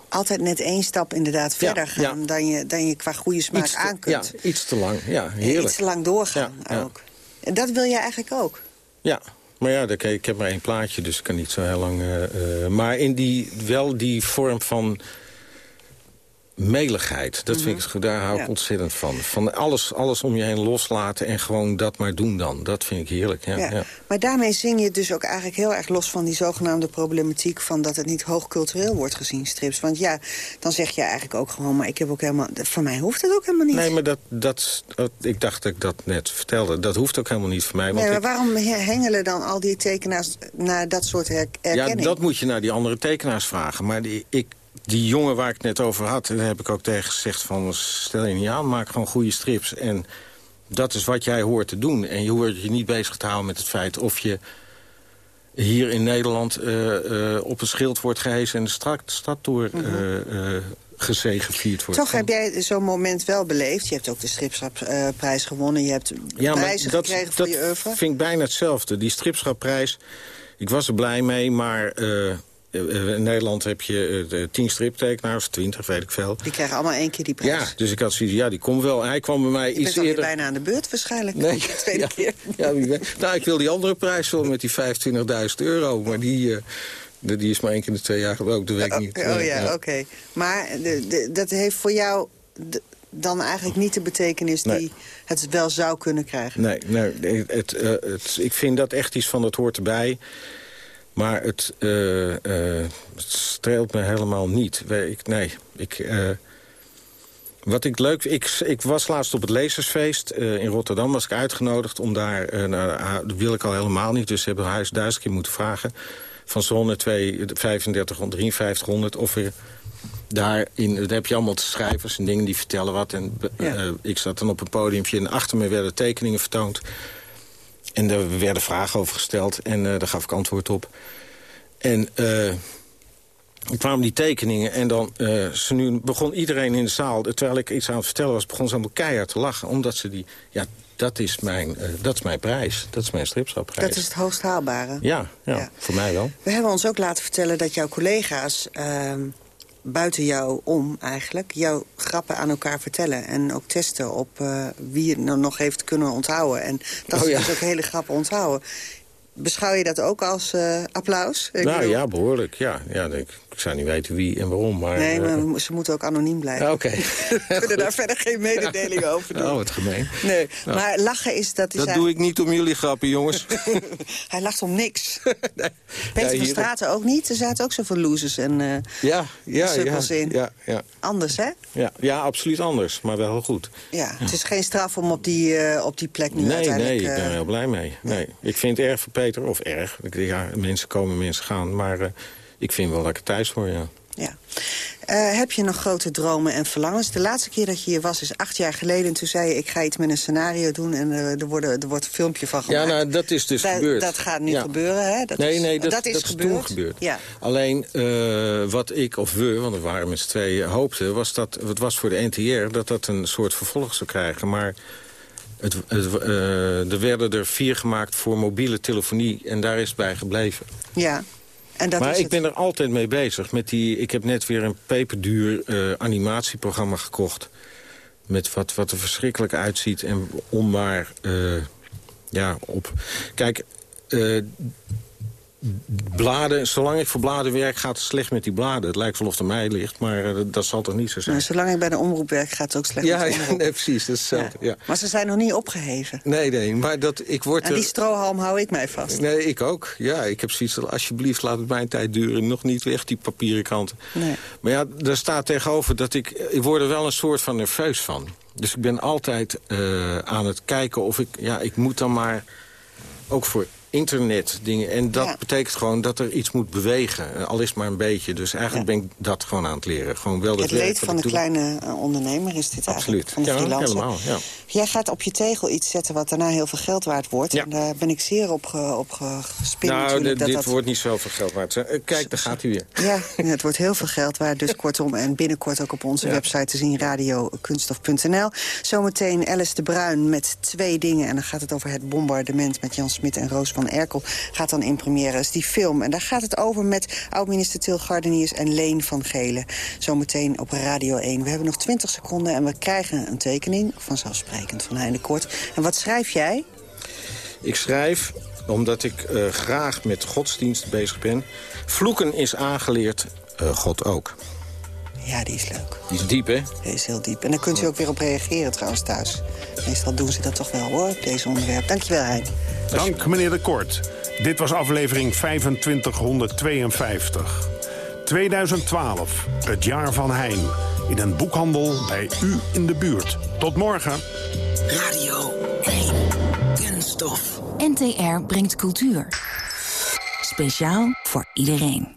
Speaker 12: altijd net één stap inderdaad verder gaan... Dan, je, dan je qua goede smaak
Speaker 13: Iets te-
Speaker 12: aan kunt.
Speaker 13: Ja, iets te lang. Ja, heerlijk.
Speaker 12: Iets te lang doorgaan ook. En dat wil jij eigenlijk ook?
Speaker 13: Ja, maar ja, ik heb maar één plaatje, dus ik kan niet zo heel lang... eh, eh, maar in die, wel die vorm van meligheid, dat vind ik, goed, daar hou ik
Speaker 12: Mhm. Ja.
Speaker 13: ontzettend van. Van alles, alles om je heen loslaten en gewoon dat maar doen dan. Dat vind ik heerlijk, ja.
Speaker 12: Ja.
Speaker 13: ja.
Speaker 12: Maar daarmee zing je dus ook eigenlijk heel erg los van die zogenaamde problematiek... van dat het niet hoogcultureel wordt gezien, strips. Want ja, dan zeg je eigenlijk ook gewoon... maar ik heb ook helemaal... voor mij hoeft het ook helemaal niet.
Speaker 13: Nee, maar dat, dat, ik dacht dat ik dat net vertelde. Dat hoeft ook helemaal niet voor mij. Want
Speaker 12: Nee, maar
Speaker 13: ik-
Speaker 12: waarom he- hengelen dan al die tekenaars naar dat soort her
Speaker 13: Ja, dat moet je naar die andere tekenaars vragen. Maar die, ik, die jongen waar ik het net over had, daar heb ik ook tegen gezegd van... stel je niet aan, maak gewoon goede strips. En dat is wat jij hoort te doen. En je hoort je niet bezig te houden met het feit of je hier in Nederland... eh, eh, op een schild wordt gehezen en de stad, stad door eh, eh, gezegevierd wordt.
Speaker 12: Toch heb jij zo'n moment wel beleefd. Je hebt ook de stripschapprijs gewonnen. Je hebt
Speaker 13: Ja,
Speaker 12: prijzen
Speaker 13: dat,
Speaker 12: gekregen voor
Speaker 13: dat
Speaker 12: je oeuvre.
Speaker 13: vind ik bijna hetzelfde. Die stripschapprijs, ik was er blij mee, maar... eh, eh, in Nederland heb je eh, tien striptekenaars, twintig, weet ik veel.
Speaker 12: Die krijgen allemaal één keer die prijs.
Speaker 13: Ja, dus ik had zoiets ja, die komt wel. En hij kwam bij mij
Speaker 12: je
Speaker 13: iets eerder...
Speaker 12: bijna aan de beurt waarschijnlijk.
Speaker 13: Nee,
Speaker 12: De *laughs* tweede keer.
Speaker 13: Ja, wie weet. nou, ik wil die andere prijs wel met die 25.000 euro. Maar die, de- die is maar één keer in de twee jaar ook, dat weet ik niet.
Speaker 12: Oh
Speaker 13: Eh,
Speaker 12: ja, oké. Maar de, de- dat heeft voor jou dan eigenlijk niet de betekenis
Speaker 13: Nee.
Speaker 12: die het wel zou kunnen krijgen.
Speaker 13: Nee, nee het, het, ik vind dat echt iets van, dat hoort erbij. Maar het, het streelt me helemaal niet. We- Ik, nee, ik... eh, wat ik leuk... Ik, ik was laatst op het lezersfeest in Rotterdam. Was ik uitgenodigd om daar... ah, dat wil ik al helemaal niet. Dus hebben huis duizend keer moeten vragen. Van zone 2, 3500, 5300. Of er daarin... Dan heb je allemaal schrijvers en dingen die vertellen wat. En ik zat dan op een podiumpje en achter me werden tekeningen vertoond. En er werden vragen over gesteld en eh, daar gaf ik antwoord op. En eh, er kwamen die tekeningen en dan eh, ze nu begon iedereen in de zaal... terwijl ik iets aan het vertellen was, begon ze allemaal keihard te lachen. Omdat ze die... Ja, dat is mijn, eh, dat is mijn prijs. Dat is mijn stripschapprijs.
Speaker 12: Dat is het hoogst haalbare.
Speaker 13: Ja, ja,
Speaker 12: Ja.
Speaker 13: voor mij wel.
Speaker 12: We hebben ons ook laten vertellen dat jouw collega's... buiten jou om eigenlijk, jouw grappen aan elkaar vertellen... en ook testen op eh, wie het nou nog heeft kunnen onthouden. En dat
Speaker 13: Oh, ja.
Speaker 12: dus ook hele grappen onthouden. beschouw je dat ook als uh, applaus?
Speaker 13: Ik nou bedoel... ja, behoorlijk. Ja. Ja, ik, ik, zou niet weten wie en waarom. Maar,
Speaker 12: nee, maar ze moeten ook anoniem blijven.
Speaker 13: Oké. *laughs*
Speaker 12: We kunnen daar *laughs* verder geen mededeling over doen.
Speaker 13: Oh, wat gemeen.
Speaker 12: Nee, maar lachen is... Dat, is
Speaker 13: dat doe ik niet om jullie grappen, jongens. *laughs*
Speaker 12: Hij lacht om niks. nee. Peter ja, van Straten ook niet. Er zaten ook zoveel losers en uh,
Speaker 13: ja, ja, ja,
Speaker 12: in.
Speaker 13: Ja, ja.
Speaker 12: Anders, hè?
Speaker 13: Ja, ja, absoluut anders, maar wel heel goed.
Speaker 12: Ja, het is geen straf om op die, uh, op die plek nu
Speaker 13: nee,
Speaker 12: uiteindelijk...
Speaker 13: Nee, ik ben er heel blij mee. Nee. Ik vind het erg voor Peter, of erg. Ja, mensen komen, mensen gaan. Maar uh, ik vind wel dat ik er thuis voor, ja.
Speaker 12: Ja. Uh, heb je nog grote dromen en verlangens? De laatste keer dat je hier was is acht jaar geleden. En toen zei je, ik ga iets met een scenario doen. En uh, er, worden, er wordt een filmpje van gemaakt.
Speaker 13: Ja, nou, dat is dus
Speaker 12: da
Speaker 13: gebeurd.
Speaker 12: Dat gaat nu ja. gebeuren, hè? Dat
Speaker 13: nee,
Speaker 12: is,
Speaker 13: nee, dat,
Speaker 12: dat is,
Speaker 13: dat
Speaker 12: gebeurd.
Speaker 13: is toen gebeurd.
Speaker 12: Ja.
Speaker 13: Alleen, uh, wat ik of we, want we waren met z'n tweeën, hoopten... was dat, het was voor de NTR, dat dat een soort vervolg zou krijgen. Maar... Het, het, er werden er vier gemaakt voor mobiele telefonie en daar is het bij gebleven.
Speaker 12: Ja, en dat
Speaker 13: maar
Speaker 12: is
Speaker 13: ik ben er altijd mee bezig. Met die, ik heb net weer een peperduur uh, animatieprogramma gekocht. Met wat, wat er verschrikkelijk uitziet en onwaar uh, ja, op... Kijk, uh, bladen, zolang ik voor bladen werk, gaat het slecht met die bladen. Het lijkt wel of het aan mij ligt, maar uh, dat zal toch niet zo zijn.
Speaker 12: Nou, zolang ik bij de omroep werk, gaat het ook slecht
Speaker 13: ja,
Speaker 12: met de
Speaker 13: ja, nee, precies. Dat is ja. ja.
Speaker 12: Maar ze zijn nog niet opgeheven.
Speaker 13: Nee, nee, maar dat, ik word
Speaker 12: En die strohalm hou ik mij vast.
Speaker 13: Nee, ik ook. Ja, ik heb zoiets alsjeblieft, laat het mijn tijd duren. Nog niet weg, die papieren kranten.
Speaker 12: Nee.
Speaker 13: Maar ja, daar staat tegenover dat ik... Ik word er wel een soort van nerveus van. Dus ik ben altijd uh, aan het kijken of ik... Ja, ik moet dan maar ook voor internet dingen. En dat
Speaker 12: Ja.
Speaker 13: betekent gewoon dat er iets moet bewegen. Al is maar een beetje. Dus eigenlijk ben ik dat gewoon aan het leren. Gewoon wel
Speaker 12: Het leed van de
Speaker 13: doe.
Speaker 12: kleine uh, ondernemer is dit
Speaker 13: Absoluut.
Speaker 12: eigenlijk. Van de
Speaker 13: ja,
Speaker 12: freelancer.
Speaker 13: helemaal. Ja.
Speaker 12: Jij gaat op je tegel iets zetten wat daarna heel veel geld waard wordt. En daar ben ik zeer op, ge, op ge- gespind
Speaker 13: Nou,
Speaker 12: dat
Speaker 13: dit
Speaker 12: dat...
Speaker 13: wordt niet zoveel geld waard. Eh, Kijk, daar gaat hij weer.
Speaker 12: Ja, *laughs* het wordt heel veel geld waard. Dus kortom, en binnenkort ook op onze website te zien, radiokunstof.nl. Zometeen Alice de Bruin met twee dingen. En dan gaat het over het bombardement met Jan Smit en Roos van Erkel. Gaat dan in première als die film. En daar gaat het over met oud-minister Til Gardeniers en Leen van Gelen. Zometeen op Radio 1. We hebben nog 20 seconden en we krijgen een tekening, vanzelfsprekend, van Heine Kort. En wat schrijf jij?
Speaker 13: Ik schrijf, omdat ik eh, graag met godsdienst bezig ben... vloeken is aangeleerd, eh, God ook.
Speaker 12: Ja, die is leuk.
Speaker 13: Die is diep, hè?
Speaker 12: Die is heel diep. En daar kunt u ook weer op reageren trouwens thuis. Meestal doen ze dat toch wel hoor, op deze onderwerp. Dankjewel, Hein.
Speaker 11: Dank, meneer de Kort. Dit was aflevering 2552. 2012, het jaar van Hein. In een boekhandel bij u in de buurt. Tot morgen.
Speaker 15: Radio 1. Kunststof. NTR brengt cultuur. Speciaal voor iedereen.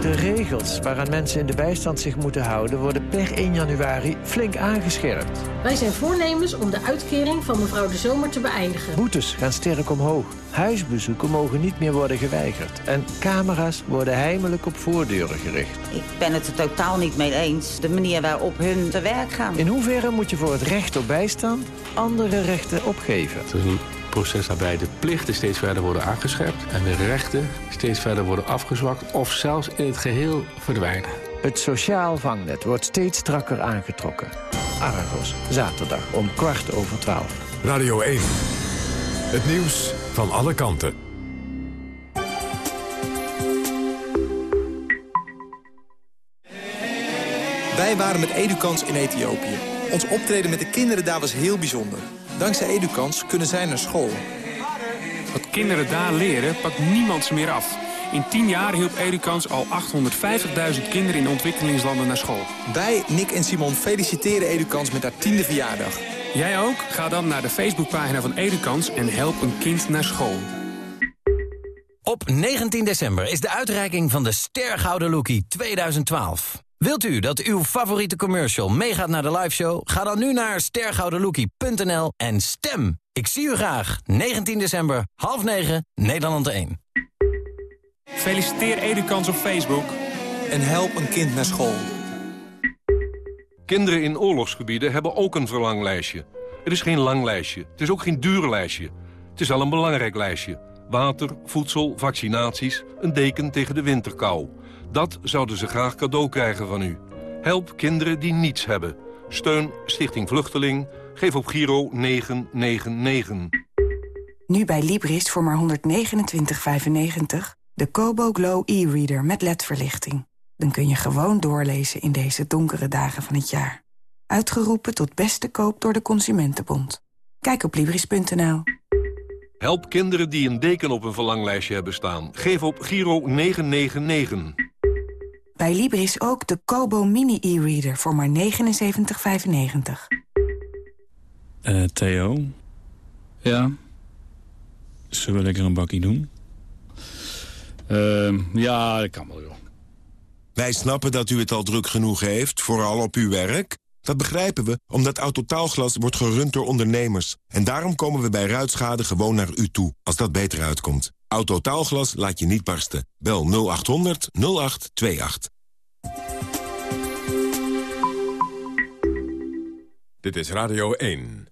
Speaker 17: De regels waaraan mensen in de bijstand zich moeten houden... worden per 1 januari flink aangescherpt.
Speaker 18: Wij zijn voornemens om de uitkering van mevrouw De Zomer te beëindigen.
Speaker 17: Boetes gaan sterk omhoog. Huisbezoeken mogen niet meer worden geweigerd. En camera's worden heimelijk op voordeuren gericht.
Speaker 19: Ik ben het er totaal niet mee eens. De manier waarop hun te werk gaan.
Speaker 17: In hoeverre moet je voor het recht op bijstand andere rechten opgeven?
Speaker 20: Waarbij de plichten steeds verder worden aangescherpt... en de rechten steeds verder worden afgezwakt of zelfs in het geheel verdwijnen.
Speaker 17: Het sociaal vangnet wordt steeds strakker aangetrokken. Argos, zaterdag om kwart over twaalf.
Speaker 10: Radio 1. Het nieuws van alle kanten.
Speaker 21: Wij waren met Edukans in Ethiopië. Ons optreden met de kinderen daar was heel bijzonder. Dankzij Edukans kunnen zij naar school.
Speaker 22: Wat kinderen daar leren, pakt niemand ze meer af. In 10 jaar hielp Edukans al 850.000 kinderen in ontwikkelingslanden naar school.
Speaker 21: Wij, Nick en Simon, feliciteren Edukans met haar tiende verjaardag.
Speaker 22: Jij ook? Ga dan naar de Facebookpagina van Edukans en help een kind naar school.
Speaker 23: Op 19 december is de uitreiking van de Stergouden Lookie 2012. Wilt u dat uw favoriete commercial meegaat naar de liveshow? Ga dan nu naar stergoudenlookie.nl en stem. Ik zie u graag. 19 december, half 9, Nederland 1.
Speaker 22: Feliciteer Edukans op Facebook.
Speaker 21: En help een kind naar school.
Speaker 5: Kinderen in oorlogsgebieden hebben ook een verlanglijstje. Het is geen lang lijstje. Het is ook geen duur lijstje. Het is wel een belangrijk lijstje. Water, voedsel, vaccinaties, een deken tegen de winterkou. Dat zouden ze graag cadeau krijgen van u. Help kinderen die niets hebben. Steun Stichting Vluchteling. Geef op Giro 999.
Speaker 8: Nu bij Libris voor maar 129,95 de Kobo Glow e-reader met ledverlichting. Dan kun je gewoon doorlezen in deze donkere dagen van het jaar. Uitgeroepen tot beste koop door de Consumentenbond. Kijk op Libris.nl.
Speaker 5: Help kinderen die een deken op een verlanglijstje hebben staan. Geef op Giro 999.
Speaker 8: Bij Libris ook de Kobo Mini e-reader voor maar 79,95.
Speaker 24: Eh, Theo?
Speaker 25: Ja?
Speaker 24: Zullen we lekker een bakkie doen?
Speaker 25: Uh, ja, dat kan wel, joh.
Speaker 26: Wij snappen dat u het al druk genoeg heeft, vooral op uw werk. Dat begrijpen we, omdat Autotaalglas wordt gerund door ondernemers. En daarom komen we bij ruitschade gewoon naar u toe, als dat beter uitkomt. Autotaalglas laat je niet barsten. Bel 0800 0828.
Speaker 10: Dit is Radio 1.